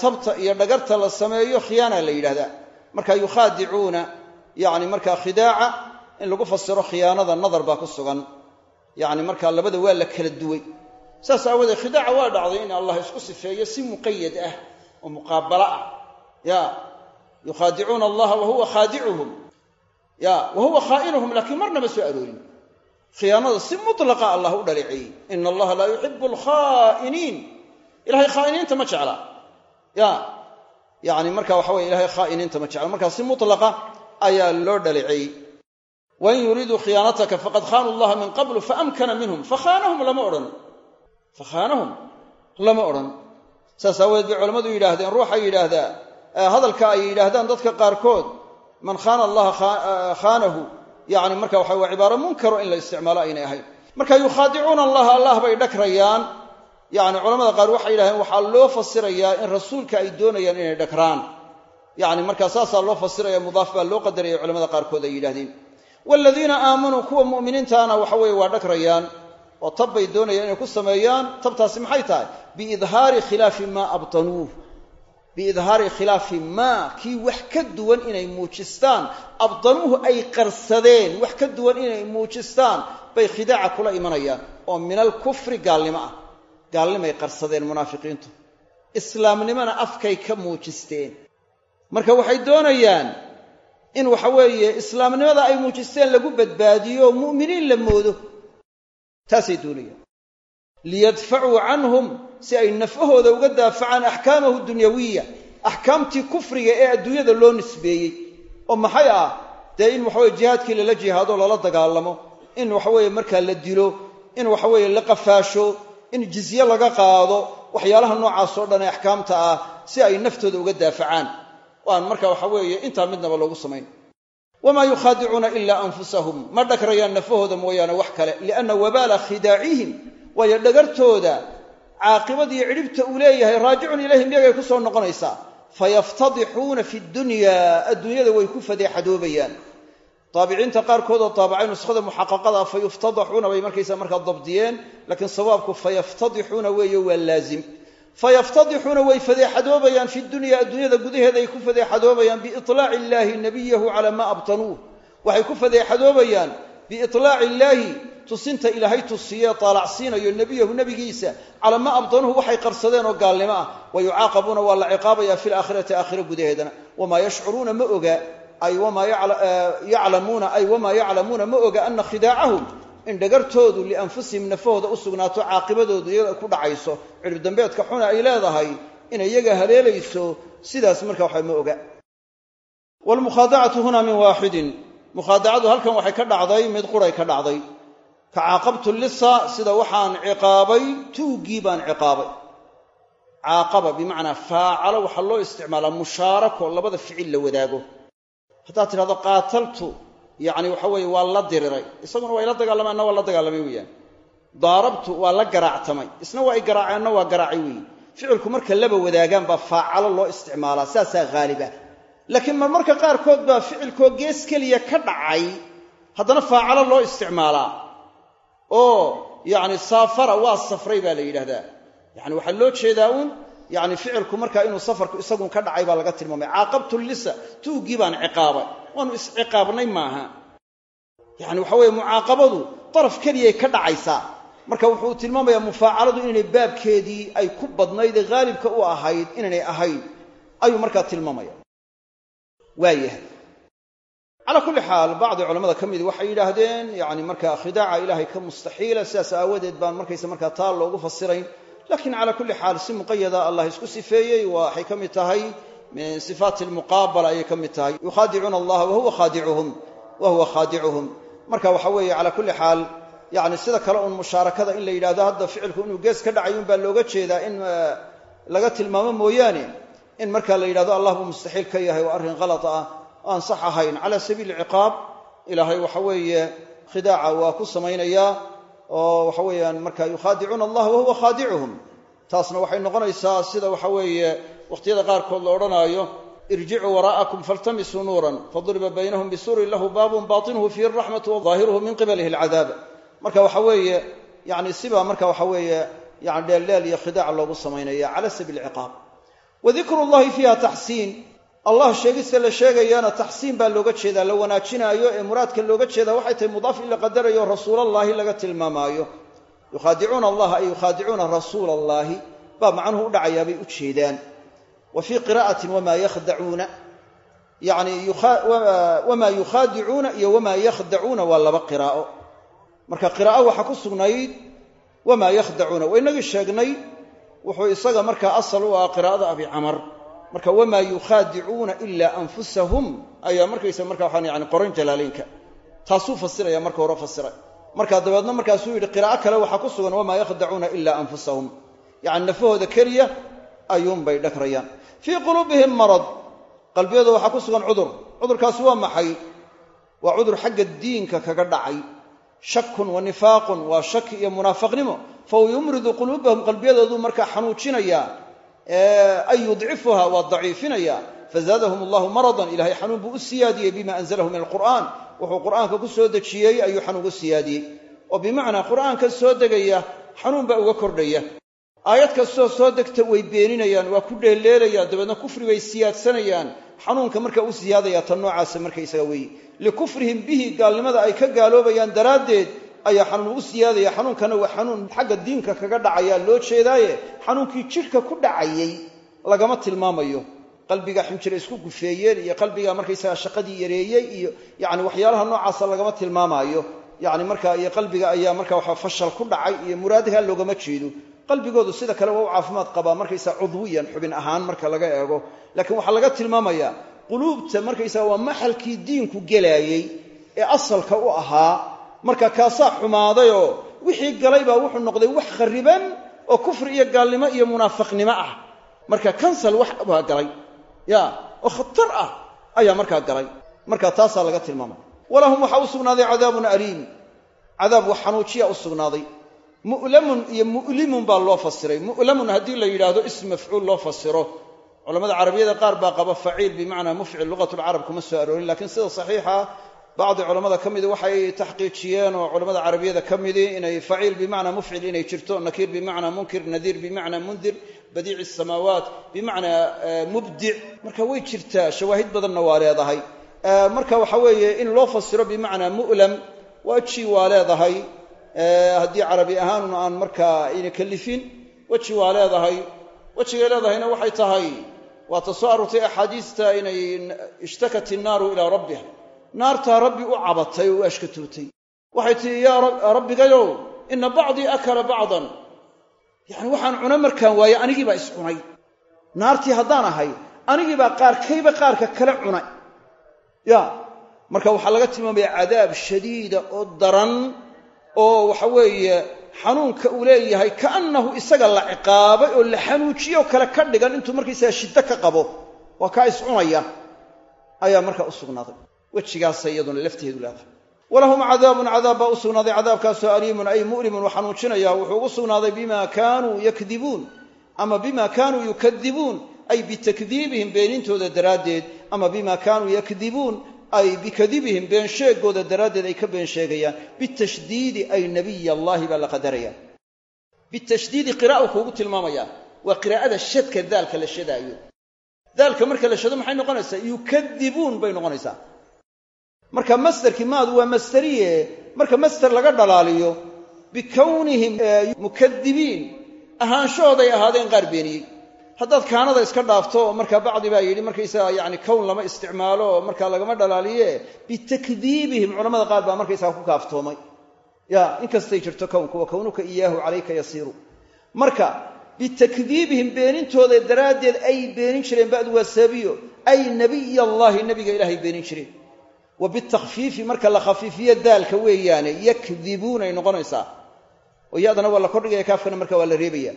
A: tabta iyo dhagarta la sameeyo khiyaana la yidhahdaa marka yukhaadicuuna yacni markaa khidaaca in lagu fasiro khiyaanada nadar baa ku sugan. Yacni markaa labada waa la kala duway. Saas aawadeed khidaaca waa dhacday in allah isku sifeeyo si muqayad ah oo muqaabalo ah. Ya yukhaadicuuna allaha wa huwa khaadicuhum ya wa huwa khaa'inuhum laakiin marnaba soo aroorin. Khiyaanada si mutlaqa allah u dhaleeceeyey ina allaha laa yuxibu alkhaa'iniin ilahay khaa'iniinta ma jecla. Ya yani marka waxa weye ilahay khaa'iniinta ma jecla. Markaa si mutlaqa ayaa loo dhaleeceeyey wain yuriiduu khiyaanataka faqad khaanuu allaha min qablu faamkana minhum. Fakhaanahum lama odhan. Fakhaanahum lama odhan. Saas aawadeed bay culammadu yidhaahdeen ruuxay yidhaahdaa hadalka ay yidhaahdaan dadka qaarkood. Man khaana allaha khaanahu yani marka waxa waa cibaaro munkaro in la isticmaalo aynay ahayn. Marka yukhaadicuuna allaha allah bay dhagrayaan yani culamada qaar waxay yidhahdeen waxaa loo fasirayaa in rasuulka ay doonayaan inay dhagraan yani markaa saasaa loo fasiraya mudaaf baa loo qadaraya culamada qaarkood ay yidhahdeen waaladiina aamanuu kuwa mu'miniintaana waxa weeye waa dhagrayaan oo tab bay doonayaan inay ku sameeyaan. Tabtaasi maxay tahay? Biidhaari khilaafi maa abtanuuh biidhaari khilaafi maa kii wax ka duwan inay muujistaan. Abdanuuhu ay qarsadeen wax ka duwan inay muujistaan bay khidaaca kula imanayaan oo min alkufri gaalnimo ah. Gaalnimay qarsadeen munaafiqiintu. Islaamnimona afkay ka muujisteen. Marka waxay doonayaan in waxa weeye islaamnimada ay muujisteen lagu badbaadiyo mu'miniin la moodo taasay doonayaan. Liyadfacuu canhum si ay nafahooda uga daafacaan axkaamahu dunyawiya axkaamtii kufriga ee adduunyada loo nisbeeyey. Oo maxay ah? Dee in waxaweye jihaadkii lala jihaado lala dagaalamo. In waxaweeye markaa la dilo. In waxaweeye la qafaasho. In jizye laga qaado. Waxyaalaha noocaas oo dhan ee axkaamta ah si ay naftooda uga daafacaan o aan marka waxa weeye intaa midnaba loogu samayn. Wamaa yukhaadicuuna ilaa anfusahum. Ma dhagrayaan nafahooda mooyaane wax kale lianna wabaala khidaacihim waayo dhagartooda caaqibadiiyo cidhibta uu leeyahay raajicun ilayhim iyagay ku soo noqonaysaa. Fayaftadixuuna fi dunyaa adduunyada way ku fadeexadoobayaan taabiciinta qaarkood oo taabacay nuskhada muxaqaqada fa yuftadaxuuna bay markaysa markaa dabdiyeen laakiin sawaabku fayaftadixuuna weeye waa laazim fayaftadixuuna way fadeexadoobayaan fi dunya adduunyada gudaheeda ay ku fadeexadoobayaan biiطlaaci illaahi nabiyahu calaa maa abtanuuh waxay ku fadeexadoobayaan biiطlaaci illaahi tusinta ilaahay tusiye taalacsiinayo nebiyahu nebigiisa calaa maa abtanuuhu waxay qarsadeen oo gaalnimo ah. wa yucaaqabuuna waa la ciqaabaya fi laakhirati aakhira gudaheedana wamaa yashcuruuna ma oga ay wamaa yaclamuuna ay wamaa yaclamuuna ma oga ana khidaacahum in dhagartoodu lianfusihim nafahooda u sugnaato caaqibadoodu iyaga ku dhacayso cirib dambeedka xuna ay leedahay inay iyaga haleelayso sidaas marka waxa ma oga. Wlmukhaadacatu huna min waaxidin mukhaadacadu halkan waxay ka dhacday mid quray ka dhacday. Ka caaqabtu lisa sida waxaan ciqaabay tuuggii baan ciqaabay. Caaqaba bimacnaa faacalo waxaa loo isticmaalaa mushaarako labada ficil la wadaago. Haddaad tidhahdo qaataltu yacni waxa weeye waa la diriray. Isaguna waa ila dagaalamaanna waa la dagaalamay weeyaan. Daarabtu waa la garaactamay. Isna waa i garaaceenna waa garaacay weeye ficilku marka laba wadaagaan baa faacalo loo isticmaalaa saasaa haaliba laakiin marmarka qaarkood baa ficilkoo gees keliya ka dhacay haddana faacalo loo isticmaalaa. Oo yacni saafara waa safray baa la yidhahdaa yacni waxaa loo jeedaa uun yacni ficilku markaa inuu safarku isagun ka dhacay baa laga tilmaamay. Caaqabtu lisa tuuggii baan ciqaabay waanu isciqaabnay maaha. Yacni waxa weeye mucaaqabadu daraf keliyay ka dhacaysaa. Marka wuxuu tilmaamayaa mufaacaladu inaynay baabkeedii ay ku badnaydee haalibka u ahayd inaynay ahayn. Ayuu markaa tilmaamaya waayahay. Calaa kulli xaal bacdi culamada ka midi waxay yidhaahdeen yacni markaa khidaaca ilaahay ka mustaxiila sidaas aawadeed baan markaysa markaa taa loogu fasirayn. Lakiin calaa kulli xaal si muqayada allah isku sifeeyey waxay ka mid tahay min sifaati almuqaabala ayay ka mid tahay. Yukhaadicuuna allaha wahuwa khaadicuhum wa huwa khaadicuhum marka waxa weeye calaa kulli xaal yacni sida kale uun mushaarakada in la yidhahdo hadda ficilku inuu gees ka dhacay unbaa looga jeedaa in laga tilmaamo mooyaane in marka la yidhahdo allah buu mustaxiil ka yahay waa arrin khalata ah oo aan sax ahayn. Cala sabiili ciqaab ilaahay waxa weeye khidaaca waa ku samaynayaa oo waxa marka yukhaadicuuna allah wahuwa khaadicuhum taasna waxay noqonaysaa sida waxa wakhtiyada qaarkood la odhanaayo irjicuu waraa'akum faltamisuu nuuran faduriba baynahum bisuurin lahu baabun baatinuhu fiihi araxmatu wa daahiruhu min qibalihi alcadaab. Marka waxa weeye yani sibaa marka waxa weeye yani dheeldheel iyo khidaac loogu samaynaya cala sabiili ciqaab. Wa dikru llahi fiiha taxsiin. Allah sheegista la sheegayana taxsiin baa looga jeedaa la wanaajinaayo ee muraadka looga jeedaa. Waxay tahay mudaaf in la qadarayo rasuulallaahi laga tilmaamaayo. Yukhaadicuuna allaha ay yukhaadicuuna rasuula allaahi baa macnuhu u dhacayaa bay u jeedaan wa fii qiraa'atin wamaa yakhdacuuna yani wamaa yukhaadicuuna iyo wamaa yakhdacuuna waa laba qiraa'o marka qiraa'o waxaa ku sugnayd wamaa yakhdacuuna waa inagii sheegnay wuxuu isaga markaa asal u ah qiraa'ada abi camar. Marka wamaa yukhaadicuuna ilaa anfusahum ayaa markaysa marka waxaan yani qoran jalaalaynka taasuu fasiraya marka hore fasiray. Marka dabeedna markaasuu yidhi qiraa'o kale waxaa ku sugan wamaa yakhdacuuna ilaa yacni ayuunbay dhagrayaan fii quluubihim marad. Qalbiyadooda waxaa ku sugan cudur. Cudurkaasi waa maxay? Waa cudur xagga diinka kaga dhacay. Shakun wa nifaaqun waa shaki iyo munaafaqnimo fahuwa yumridu quluubahum qalbiyadooduu markaa xanuujinayaa ay yudcifuha waa daciifinaya. Fazaadahum allahu maradan ilahay xanuun buu u siyaadiyey bima anzalahu min alqur'aan. Wuxuu qur'aanka ku soo dejiyey ayuu xanuun ugu siyaadiyey. Oo bimacnaa qur'aanka soo degaya xanuun baa uga kordhaya aayad kastoo soo degta way beeninayaan waa ku dheelleelayaan dabeedna kufri bay siyaadsanayaan xanuunka markaa u siyaadaya tan noocaasa markaysaga weeye likufrihim bihi gaalnimada ay ka gaaloobayaan daraaddeed ayaa xanuun ugu siyaadaya. Xanuunkana waa xanuun xagga diinka kaga dhacayaa loo jeedaaye. Xanuunkii jidhka ku dhacayey lagama tilmaamayo. Qalbiga xinjira isku gufeeyeen iyo qalbiga markaysaga shaqadii yareeyey iyo yani waxyaalaha noocaasa lagama tilmaamaayo. Yani marka iyo qalbiga ayaa marka waxa fashal ku dhacay iyo muraadaha loogama jeedo qalbigoodu sida kale waa u caafimaad qabaa markaysaa cudwiyan xubin ahaan marka laga eego. Laakiin waxaa laga tilmaamayaa quluubta markaysaga waa maxalkii diinku gelaayey ee asalka u ahaa. Marka kaasaa xumaadayoo wixii galay baa wuxuu noqday wax khariban oo kufri iyo gaalnimo iyo munaafiqnimo ah. Marka kansal wax baa galay. Ya oo khatar ah ayaa markaa galay. Marka taasaa laga tilmaamaya walahum waxaa u sugnaaday cadaabun aliim. Cadaab wax xanuujiya u sugnaaday mu'lamun iyo mu'limun baa loo fasiray. Mu'lamun haddii la yidhaahdo ism mafcuul loo fasiro. Culamada carabiyada qaar baa qaba faciil bimacnaa mufcil lugatulcarab kuma soo aroorin lakiin sida saxiixa bacdi culamada ka midi waxay taxqiijiyeen oo culamada carabiyada ka midi inay faciil bimacnaa mufcil inay jirto nakiir bimacnaa munkir nadiir bimacnaa mundir badiici samaawaat bimacnaa mubdic. Marka way jirtaa shawaahid badanna waa leedahay. Marka waxa weeye in loo fasiro bimacnaa mu'lam weji waa leedahay haddii carabi ahaanun aan markaa ayna kalifin weji waa leedahay. Wejigay leedahayna waxay tahay waa ta soo axaadiista inay ishtakat innaaru ilaa rabbiha. Naartaa rabbi u cabatay oo u ashkatootay. Waxay tihi yaa rabbigayow ina bacdii akala bacdan. Yacni waxaan cuna markaan waaye anigiibaa is cunay naartii haddaan ahay anigiibaa qaarkayba qaarka kale cunay. Ya marka waxaa laga tilmaamaya cadaab shadiida oo daran oo waxa weeye xanuunka uu leeyahay kaannahu isaga la ciqaabay oo la xanuujiyo kale ka dhigan intuu markaysaga shiddo ka qabo waa kaa is cunaya ayaa markaa u sugnaaday. Wejigaasay iyaduna lafteedu leedahay. Walahum cadaabun cadaab baa u sugnaaday cadaabkaasoo aliimun ay mu'limun u xanuujinaya wuxuu ugu sugnaaday bima kaanuu yakdibuun ama bima kaanuu yukadibuun ay bitakdiibihim beenintooda daraaddeed ama bima kaanuu yakdibuun ay bikadibihim been sheegooda daraaddeed ay ka been sheegayaan bitashdiidi ay nabiy allaahi baa la qadaraya. Bitashdiidi qiraa'u kuugu tilmaamaya waa qiraa'ada shadka daalka la shadaayo. Daalka marka la shado maxay noqonaysaa? Yukadibuun bay noqonaysaa. Marka masderkii maadu waa masderiye marka masder laga dhalaaliyo bikownihim mukadibiin ahaanshahooday ahaadeen qaar beeniyey haddaad kaanada iska dhaafto oo markaa bacdi baa yidhi markaysaga yani kown lama isticmaalo oo markaa lagama dhalaaliye. Bitakdiibihim culamada qaar baa markaysaga ku kaaftoomay. Ya inkastay jirto kownku wa kownuka iyaahu calayka yasiiru. Marka bitakdiibihim beenintooda daraaddeed ay beenin jireen badu waa sababiyo ay nabiy allahi nabiga ilaahay beenin jireen. Wa bitakfiifi marka la khafiifiyo daalka weeyaane yakdibuunay noqonaysaa. Oo waa la kordhigaya kaafkana marka waa la reebaya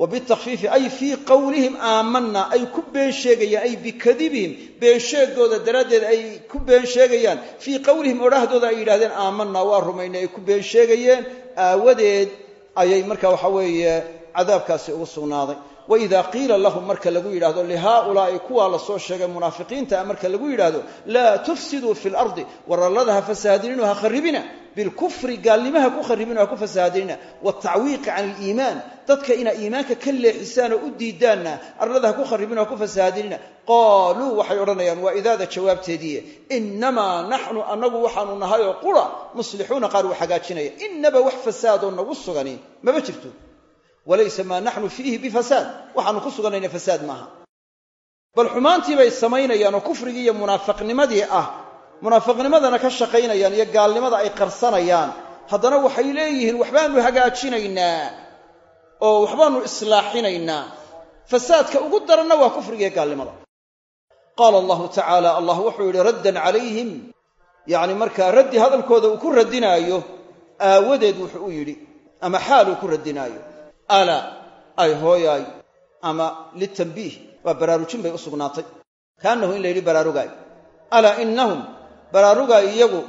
A: wa bitakfiifi ay fii qowlihim aamanna ay ku been sheegayaan ay bikadibihim been sheegooda daraaddeed ay ku been sheegayaan. Fii qowlihim odhahdooda ay yidhahdeen aamanna waa rumaynay ay ku been sheegayeen. Aawadeed ayay marka waxa weeye cadaabkaasi ugu sugnaaday waida qiila lahum marka lagu yidhahdo lihaaulaa'i kuwaa la soo sheegay munaafiqiinta marka lagu yidhaahdo laa tufsiduu fi lardi warallada ha ha kharibina bilkufri gaalnimaha ku kharibino ha ku fasahaadinina waaltacwiiqi can iliimaan dadka inaa iimaanka ka leexisaan oo u diidaanna arlada ha ku kharibino ha ku fasahaadinina qaaluu waxay odhanayaan waa idaada jawaabteediiye innamaa naxnu annagu waxaanu nahay oo qura muslixuuna qaar uu hagaajinaya innaba wax fasaadoo nagu sugani maba jirto walaysa maa naxnu fiihi bifasaad. Waxaanu ku suganayna fasaad maaha. Bal xumaantii bay samaynayaan oo kufrigii iyo munaafiqnimadii ah munaafiqnimadana ka shaqaynayaan iyo gaalnimada ay qarsanayaan haddana waxay leeyihiin waxbaanu hagaajinaynaa oo waxbaanu islaaxinaynaa. Fasaadka ugu daranna waa kufriga iyo gaalnimada. Qaala allahu tacaala allah wuxuu yidhi raddan calayhim. Yacni markaa raddi hadalkooda uu ku radinaayo aawadeed wuxuu u yidhi ama xaal uu ku radinaayo ala ay hooyaay ama litambiih waa baraarujin bay u sugnaatay kaannahu in la yidhi baraarugaay alaa innahum baraarugaay iyagu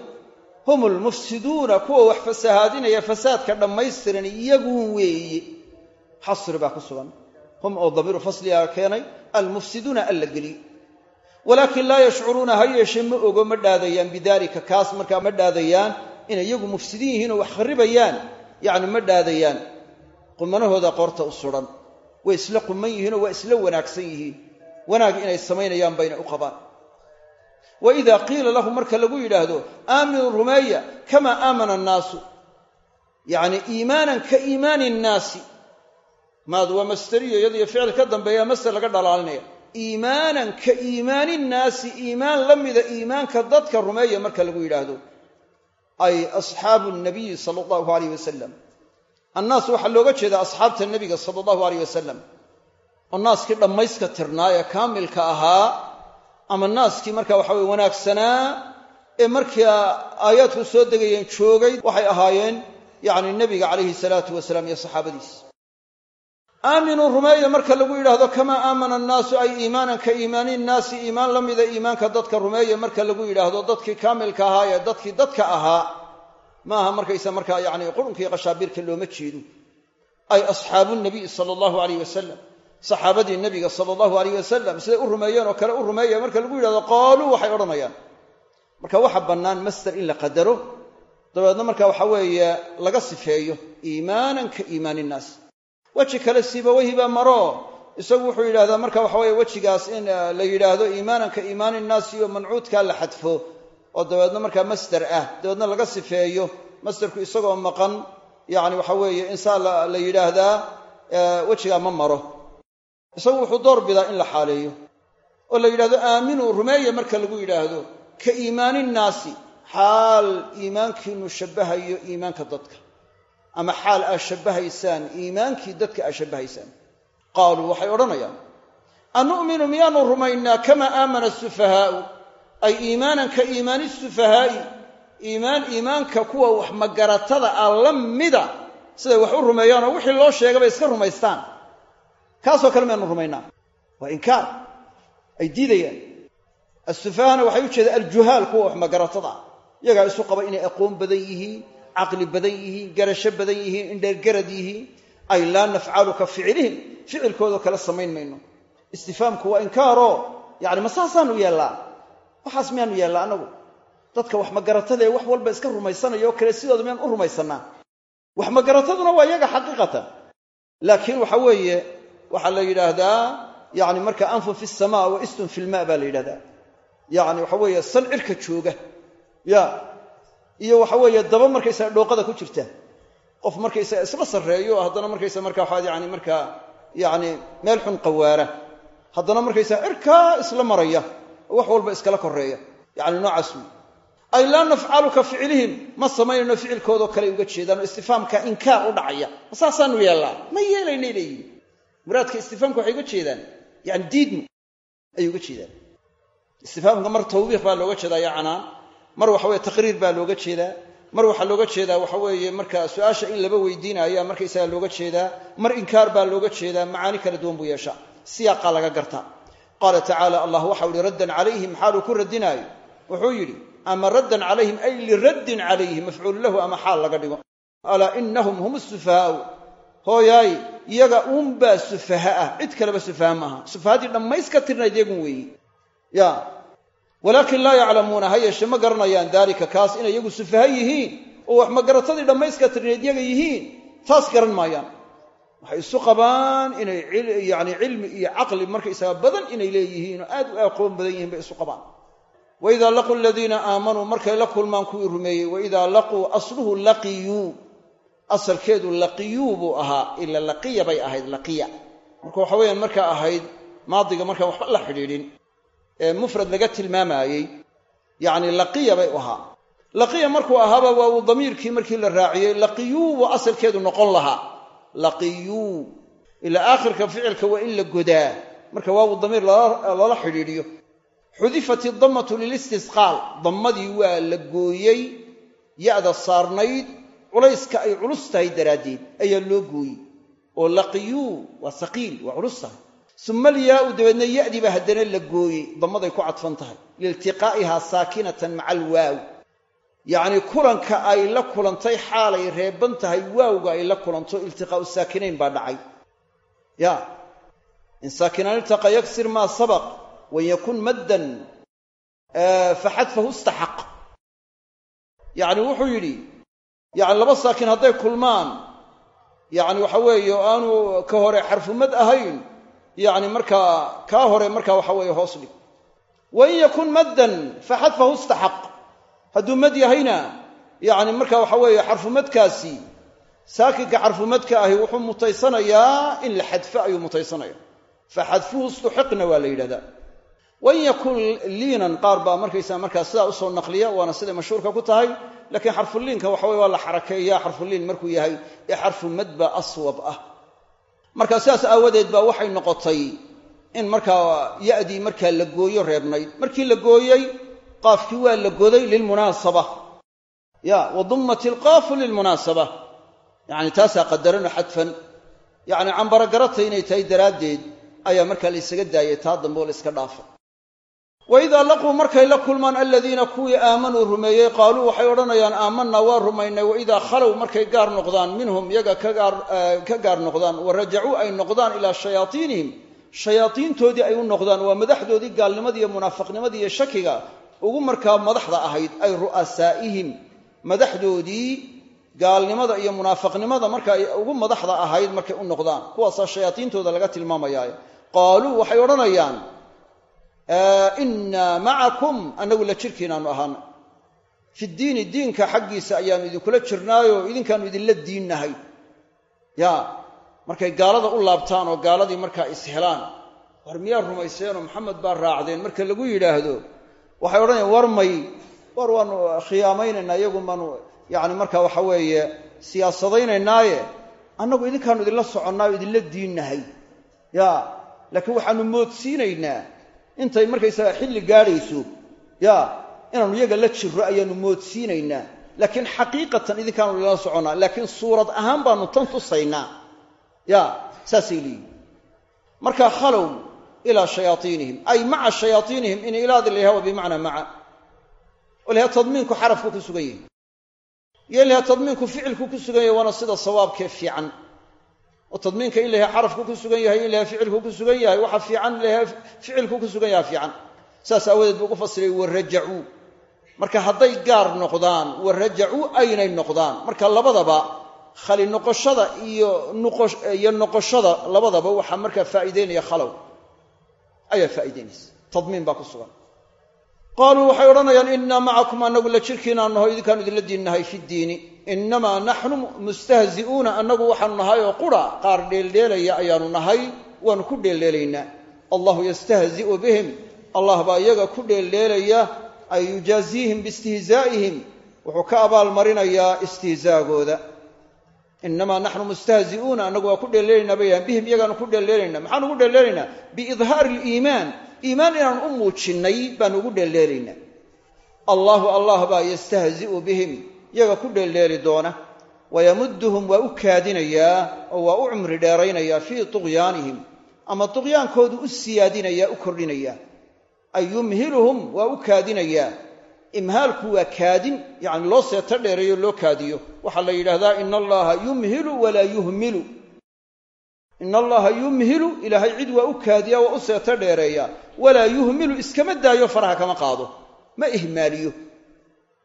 A: hum almufsiduuna kuwa wax fasahaadinaya fasaadka dhammaystiran iyaguun weeye xasri baa ku sugan hum oo damiiru fasligaa keenay almufsiduuna alla geliy walaakin laa yashcuruuna ha yeeshe ma ogo ma dhaadayaan bidaalika kaas markaa ma dhaadayaan inay iyagu mufsidiin yihiin oo wax kharribayaan yacni ma dhaadayaan qumanahooda qoorta u sudan way isla quman yihiinoo waa isla wanaagsan yihiin. Wanaag inay samaynayaan bayna u qabaan. Wa idaa qiila lahum marka lagu yidhaahdo aaminuu rumeeya kamaa aamana annaasu. Yacni iimaanan ka iimaani innaasi maadu waa masteriyo iyadiyo ficil ka dambeeya master laga dhalaalinaya. Iimaanan ka iimaani nnaasi iimaan la mida iimaanka dadka rumeeya marka lagu yidhaahdo. Ay asxaabu nabiyi sala allahu alayh wasalam annaas waxaa looga jeedaa asxaabta nebiga sala allahu alayh wasalam oo naaskii dhammayska tirnaa ee kaamilka ahaa ama naaskii marka waxa weye wanaagsanaa ee markaa aayaadku soo degayeen joogay waxay ahaayeen yacni nebiga calayhi salaatu wasalaam iyo saxaabadiis aaminuu rumeeya marka lagu yidhaahdo kamaa aamana annaasu ay iimaanan ka iimaani nnaasi iimaan la mida iimaanka dadka rumeeya marka lagu yidhaahdo dadkii kaamilka ahaa ee dadkii dadka ahaa maaha markaysa markaa yacni qurunka iyo qashaabiirka looma jeedo. Ay asxaabu nabiy sala allahu alayh wasalam saxaabadii nebiga sala allahu alayh wasalam siday u rumeeyeen oo kale u rumeeya marka lagu yidhahdo qaaluu waxay odhanayaan. Marka waxa bannaan master in la qadaro dabeedna marka waxa weeye laga sifeeyo iimaanan ka iimaani innaas weji kale siibaweyhi baa maro. Isagu wuxuu yidhahdaa marka waxa weye wejigaas in la yidhaahdo iimaanan ka iimaani innaas iyo mancuudkaa la xadfo oo dabeedna markaa masder ah dabeedna laga sifeeyo masderku isagoo maqan yacni waxa weeye insaan la yidhaahdaa wejigaa ma maro. Isagu wuxuu door bidaa in la xaaleeyo oo la yidhahdo aaminuu rumeeya marka lagu yidhaahdo ka iimaani nnaasi xaal iimaankiinu shabbahayo iimaanka dadka ama xaal aad shabbahaysaan iimaankii dadka aad shabbahaysaan. Qaaluu waxay odhanayaan anu'minu miyaanu rumaynaa kamaa aamana asufahaa'u ay iimaanan ka iimaani sufahaa'i. Iimaan iimaanka kuwa wax magaratada ah la mida siday wax u rumeeyaanoo wixii loo sheegay bay iska rumaystaan. Kaasoo kale miyaanu rumaynaa. Waa inkaar. Ay diidayaan. Asufahana waxay u jeedaan aljuhaal kuwa wax magaratada ah. Iyagaa isu qaba inay aqoon badan yihiin caqli badan yihiin garasho badan yihiin indheergarad yihiin. Ay laa nafcalu ka ficilihim. Ficilkoodao kale samayn mayno. Istifaamku waa inkaaroo yacni ma saasaanu yeellaa waxaas miyaanu yeellaa annagu dadka wax magaratadaee wax walba iska rumaysanaya oo kale sidooda miyaan u rumaysannaa? Wax magarataduna waa iyaga xaqiiqatan. Laakiin waxa weeye waxaa la yidhaahdaa yani marka anfun fi samaa wa istun fi lma baa la yidhahdaa yani waxa weeye san cirka jooga. Ya. Iyo waxa weeye daba markaysaga dhooqada ku jirta. Qof markaysaga isla sarreeyo haddana markaysa marka waxaad yani markaa yani meel xun qawaara. Haddana markaysaga cirkaa isla maraya wax walba iskala koreeya yani noocaas wey ay laa nafcalu ka ficilihim ma samaynayno ficilkoodoo kale uga jeedaan oo istifaamka inkaar u dhacaya. Ma saasaanu ma yeelaynay leeyihiin muraadka istifaamka waxay uga jeedaan. Yani diidmu ayay uga jeedaan. Istifaamka mar tawbiiq baa looga jeedaa ya canaan mar waxa weye taqriir baa looga jeedaa. Mar waxaa looga jeedaa waxa weeye marka su'aasha in laba weydiinaya markaysaga looga jeedaa. Mar inkaar baa looga jeedaa. Macaani kala duwan buu yeeshaa. Siyaaqaa laga gartaa qaala tacaala allah waxau ihi raddan calayhim xaaluu ku radinaayo wuxuu yidhi ama raddan calayhim ay liraddin calayhim mafcuulu lahu ama xaal laga dhigo. Alaa inahum hum sufahaau hooyaay iyaga uunbaa sufaha ah cid kaleba sufaha maaha sufahadii dhammayska tirnayd iyagun weeyi. Ya walaakin laa yaclamuuna ha yeeshe ma garanayaan daalika kaas inay iyagu sufaha yihiin. Oo wax magaratadii dhammayska tirnayd iyaga yihiin. Taas garan maayaan waxay isu qabaan inay yani cilmi iyo caqli markaysaga badan inay leeyihiin oo aad u aqoon badan yihiin bay isu qabaan. Waidaa laquu aladiina aamanuu markay la kulmaan kuwii rumeeyey waidaa laquu asluhu laqiyuu asalkeedu laqiyuu buu ahaa ila laqiya bay ahayd laqiya. Marka waxa weyaan markaa ahayd maadiga markaan waxba la xidhiidhin ee mufrad laga tilmaamaayey yacni laqiya bay u ahaa. Laqiya markuu ahaaba waa uu damiirkii markii la raaciyey laqiyuu buu asalkeedu noqon lahaa laqiyuu ilaa aakhirka ficilka waa in la godaa. Marka waawu damiir lala xidhiidhiyo. Xudifat idammatu lilistisqaal. Dammadii waa la gooyey ya'da saarnayd culayska ay culus tahay daraaddeed ayaa loo gooyey. Oo laqiyuu waa saqiil waa culus tahay. Suma alyaau dabeedna ya'dii baa haddana la gooyey. Dammaday ku cadfan tahay. Liiltiqaa'ihaa saakinatan maca alwaaw yacnii kulanka ay la kulantay xaalay reeban tahay waawga ay la kulanto iltiqaa'u saakinayn baa dhacay. Ya. In saakinaan iltaqa yaksir maa sabaq wan yakun maddan faxadfahu istaxaq. Yacni wuxuu yidhi yacni laba saakin hadday kulmaan yacni waxa weeye aanu ka hore xarfumad ahayn yacni markaa kaa hore markaa waxa weeye hoos dhig. Wain yakun maddan faxadfahu istaxaq hadduu mad yahayna yacni marka waxa weeye xarfumadkaasi saakinka xarfumadka ahi wuxuu mutaysanayaa in la xadfo ayuu mutaysanaya faxadfuhu istuxiqna waa la yidhahdaa. Wain yakun liinan qaar baa markaysaa markaa sidaa u soo naqliya waana siday mashhuurka ku tahay laakiin xarfuliinka waxa weye waa la xarakeeyaa xarfuliin markuu yahay ee xarfu madba aswab ah. Marka sidaas aawadeed baa waxay noqotay in markaa ya'dii markaa la gooyo reebnayd. Markii la gooyey qaafkii waa la goday lilmunaasaba. Ya wa dummat ilqaafu lilmunaasaba. Yacni taasaa qadarano xadfan. Yacni cambaragarata inay tahay daraaddeed ayaa markaa la ysaga daayay taa dambe oo la iska dhaafay wa laquu markay la kulmaan aladiina kuwii aamanuu rumeeyey qaaluu waxay odhanayaan aamanaa waa rumaynay. Wa idaa khalow markay gaar noqdaan minhum iyaga ka gaar noqdaan wa rajacuu ay noqdaan ilaa shayaaiinihim shayaaiintoodii ay u noqdaan waa madaxdoodii gaalnimadii iyo munaafiqnimadii iyo shakiga ugu markaa madaxda ahayd ay ru'asaa'ihim madaxdoodii gaalnimada iyo munaafiqnimada marka ay ugu madaxda ahayd markay u noqdaan kuwaasaa shayaaiintooda laga tilmaamayaa. Qaaluu waxay odhanayaan innaa macakum annagu la jirkiinaanu ahaana fi diini diinka xaggiisa ayaanu idinkula jirnaayo idinkaanu idinla diinnahay. Ya markay gaalada u laabtaan oo gaaladii markaa ishelaan war miyaa rumayseenoo maxamed baa raacdeen marka lagu yidhaahdo waxay odhanayaan war may war waanu khiyaamaynayna iyagu maanu yacni marka waxa weeye siyaasadaynaynaaye. Annagu idinkaanu idinla soconnaayo idinla diinnahay. Ya laakiin waxaanu moodsiinaynaa. Intay markaysaga xilli gaadhayso ya inaanu iyaga la jirro ayaanu moodsiinaynaa. Laakiin xaqiiqatan idinkaanu idinla soconnaa laakiin suurad ahaan baanu tan tusaynaa. Ya saasay leeyihiin marka khalow ilaa shayaaiinihim ay maca shayaaiinihim in ilaadi la yaha bimacnaa maca oo tadmiinku xarafku ku sugan yahay iyo laha tadmiinku ficilku ku sugan yahay waana sida sawaabkee fiican oo tadmiinka in laha xarafku ku sugan yahay in ficilku ku sugan yahay waxa fiican in laha ficilku ku sugan yaha fiican saas aawadeed buu ugu fasiray warajacuu marka hadday gaar noqdaan warajacuu aynay noqdaan marka labadaba khali noqoshada iyo iyo noqoshada labadaba waxaa markaa faa'iideynaya khalow ayaa faa'iideynaysa tadmiin baa ku sugan. Qaaluu waxay odhanayaan innaa macakum annagu la jirkiinaan naho idinkaanu idinla diinnahay fi ddiini. Innamaa naxnu mustahzi'uuna annagu waxaanu nahay oo qura qaar dheeldheelaya ayaanu nahay waanu ku dheeldheelaynaa. Allahu yastahzi'u bihim. Allah baa iyaga ku dheeldheelaya ay yujaaziihim biistihzaa'ihim wuxuu ka abaalmarinayaa istihzaagooda inamaa naxnu mustahzi'uuna annagu waa ku dheeldheelaynaa bay yahan bihim iyagaanu ku dheeldheelaynaa maxaanu ugu dheeldheelaynaa biidhaari liimaan iimaan inaanu u muujinnay baanu ugu dheeldheelaynaa allahu allah baa yastahzi'u bihim iyaga ku dheeldheeli doona wayamudduhum waa u kaadinayaa oo waa u cumri dheeraynayaa fii tuqyaanihim ama tuqyaankoodu u siyaadinayaa u kordhinayaa ay yumhiluhum waa u kaadinayaa imhaalku waa kaadin yacni loo seeto dheereeyo loo kaadiyo. Waxaa la yidhaahdaa ina allaha yumhilu walaa yuhmilu. Ina allaha yumhilu ilaahay cid waa u kaadiyaa waa u seeto dheereeyaa. Walaa yuhmilu iskama daayo faraha kama qaado. Ma ihmaaliyo.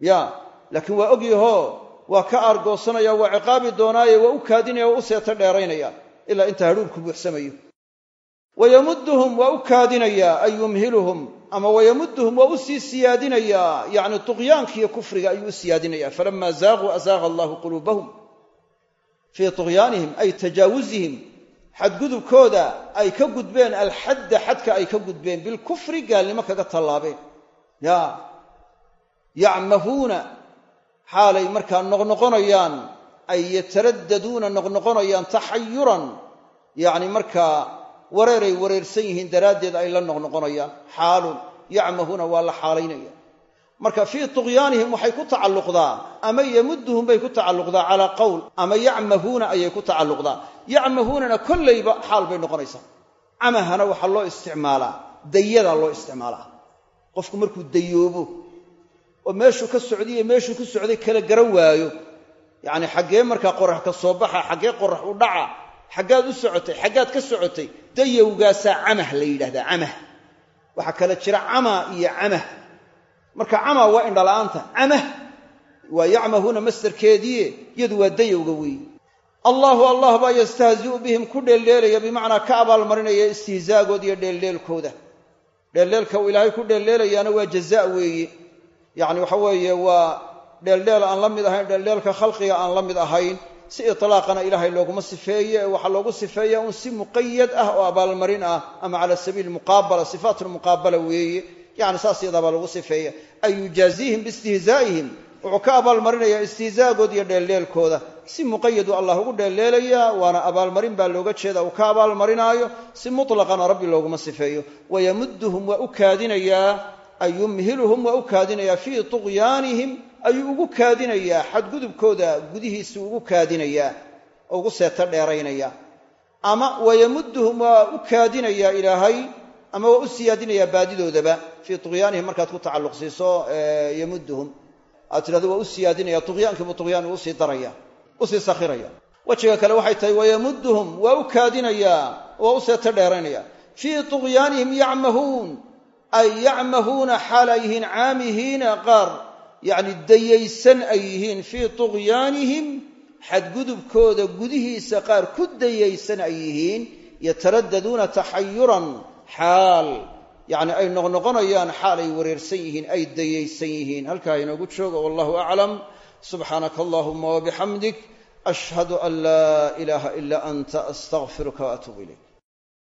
A: Ya laakiin waa ogyahoo waa ka aargoosanaya waa ciqaabi doonaaye waa u kaadinaya waa u seeto dheeraynaya ilaa inta hadhuurku buuxsamayo. Wayamudduhum waa u kaadinayaa ay yumhiluhum ama wayamudduhum waa u sii siyaadinayaa yacni tuqyaankiiyo kufriga ayuu u siyaadinaya. Falama zaaquu azaaqa allahu quluubahum fii tuqyaanihim ay tajaawuzihim. Xadgudubkooda ay ka gudbeen alxadda xadka ay ka gudbeen bilkufri gaalnimo kaga tallaabeen. Ya yacmahuuna xaalay markaa noqnoqonayaan ay yataraddaduuna noqnoqonayaan taxayuran yacni markaa wareeray wareersan yihiin daraaddeed ay la noqnoqonayaan. Xaalun yacmahuuna waa la xaalaynaya. Marka fii tuqyaanihim waxay ku tacalluqdaa ama yamudduhum bay ku tacalluqdaa calaa qowl ama yacmahuuna ayay ku tacalluqdaa yacmahuunana kollayba xaal bay noqonaysaa. Camahana waxaa loo isticmaalaa dayadaa loo isticmaalaa. Qofku markuu dayoobo oo meeshuu ka socday iyo meeshuu ku socday kala garan waayo. Yacni xaggee markaa qorax ka soo baxa xaggee qorax u dhaca xaggaad u socotay xaggaad ka socotay dayowgaasaa camah la yidhahdaa camah. Waxaa kala jira camaa iyo camah. Marka camaa waa indhala'aanta camah waa yacmahuuna mastarkeediie yadu waa dayowga weeye. Allaahu allah baa yastahzi'u bihim ku dheeldheelaya bimacnaa ka abaalmarinaya istihzaagooda iyo dheeldheelkooda dheeldheelka uu ilaahay ku dheeldheelayaana waa jazaa weeye. Yacni waxa weeye waa dheeldheel aan la mid ahayn dheeldheelka khalqiga aan la mid ahayn si itlaaqana ilaahay looguma sifeeye ee waxaa loogu sifeeya un si muqayad ah oo abaalmarin ah ama cala sabiili muqaabala sifaatulmuqaabala weeye. Yani saas iyadaabaa lagu sifeeya. Ay yujaaziihim biistihzaa'ihim wuxuu ka abaalmarinayaa istihzaagood iyo dheeldheelkooda si muqayadu allah ugu dheeldheelayaa waana abaalmarin baa looga jeeda uu ka abaalmarinaayo si mutlaqana rabbi looguma sifeeyo. Wayamudduhum waa u kaadinayaa. Ay yumhiluhum waa u kaadinayaa fii tuqyaanihim ayuu ugu kaadinayaa xadgudubkooda gudihiisuu ugu kaadinayaa oo ugu seeto dheeraynaya. Ama wayamudduhum waa u kaadinayaa ilaahay ama waa u siyaadinayaa baadidoodaba fii tuqyaanihim markaad ku tacalluq siiso yamudduhum. Aad tidhahdo waa u siyaadinaya tuqyaankiibuu tuqyaan ugu sii daraya u sii sakhiraya. Wejiga kale waxay tahay wayamudduhum waa u kaadinayaa waa u seeto dheeraynaya. Fii tuqyaanihim yacmahuun ay yacmahuuna xaal ay yihiin caamihiina qaar yacni dayaysan ay yihiin fii tuqyaanihim xadgudubkooda gudihiisa qaar ku dayaysan ay yihiin yataraddaduuna taxayuran xaal yacni ay noqnoqonayaan xaal ay wareersan yihiin ay dayaysan yihiin. Halkaa inoogu jooga wallahu aclam. Subxaanaka allahuma wabixamdik ashhadu an laa ilaaha ila anta astaqfiruka waatuubu ilayk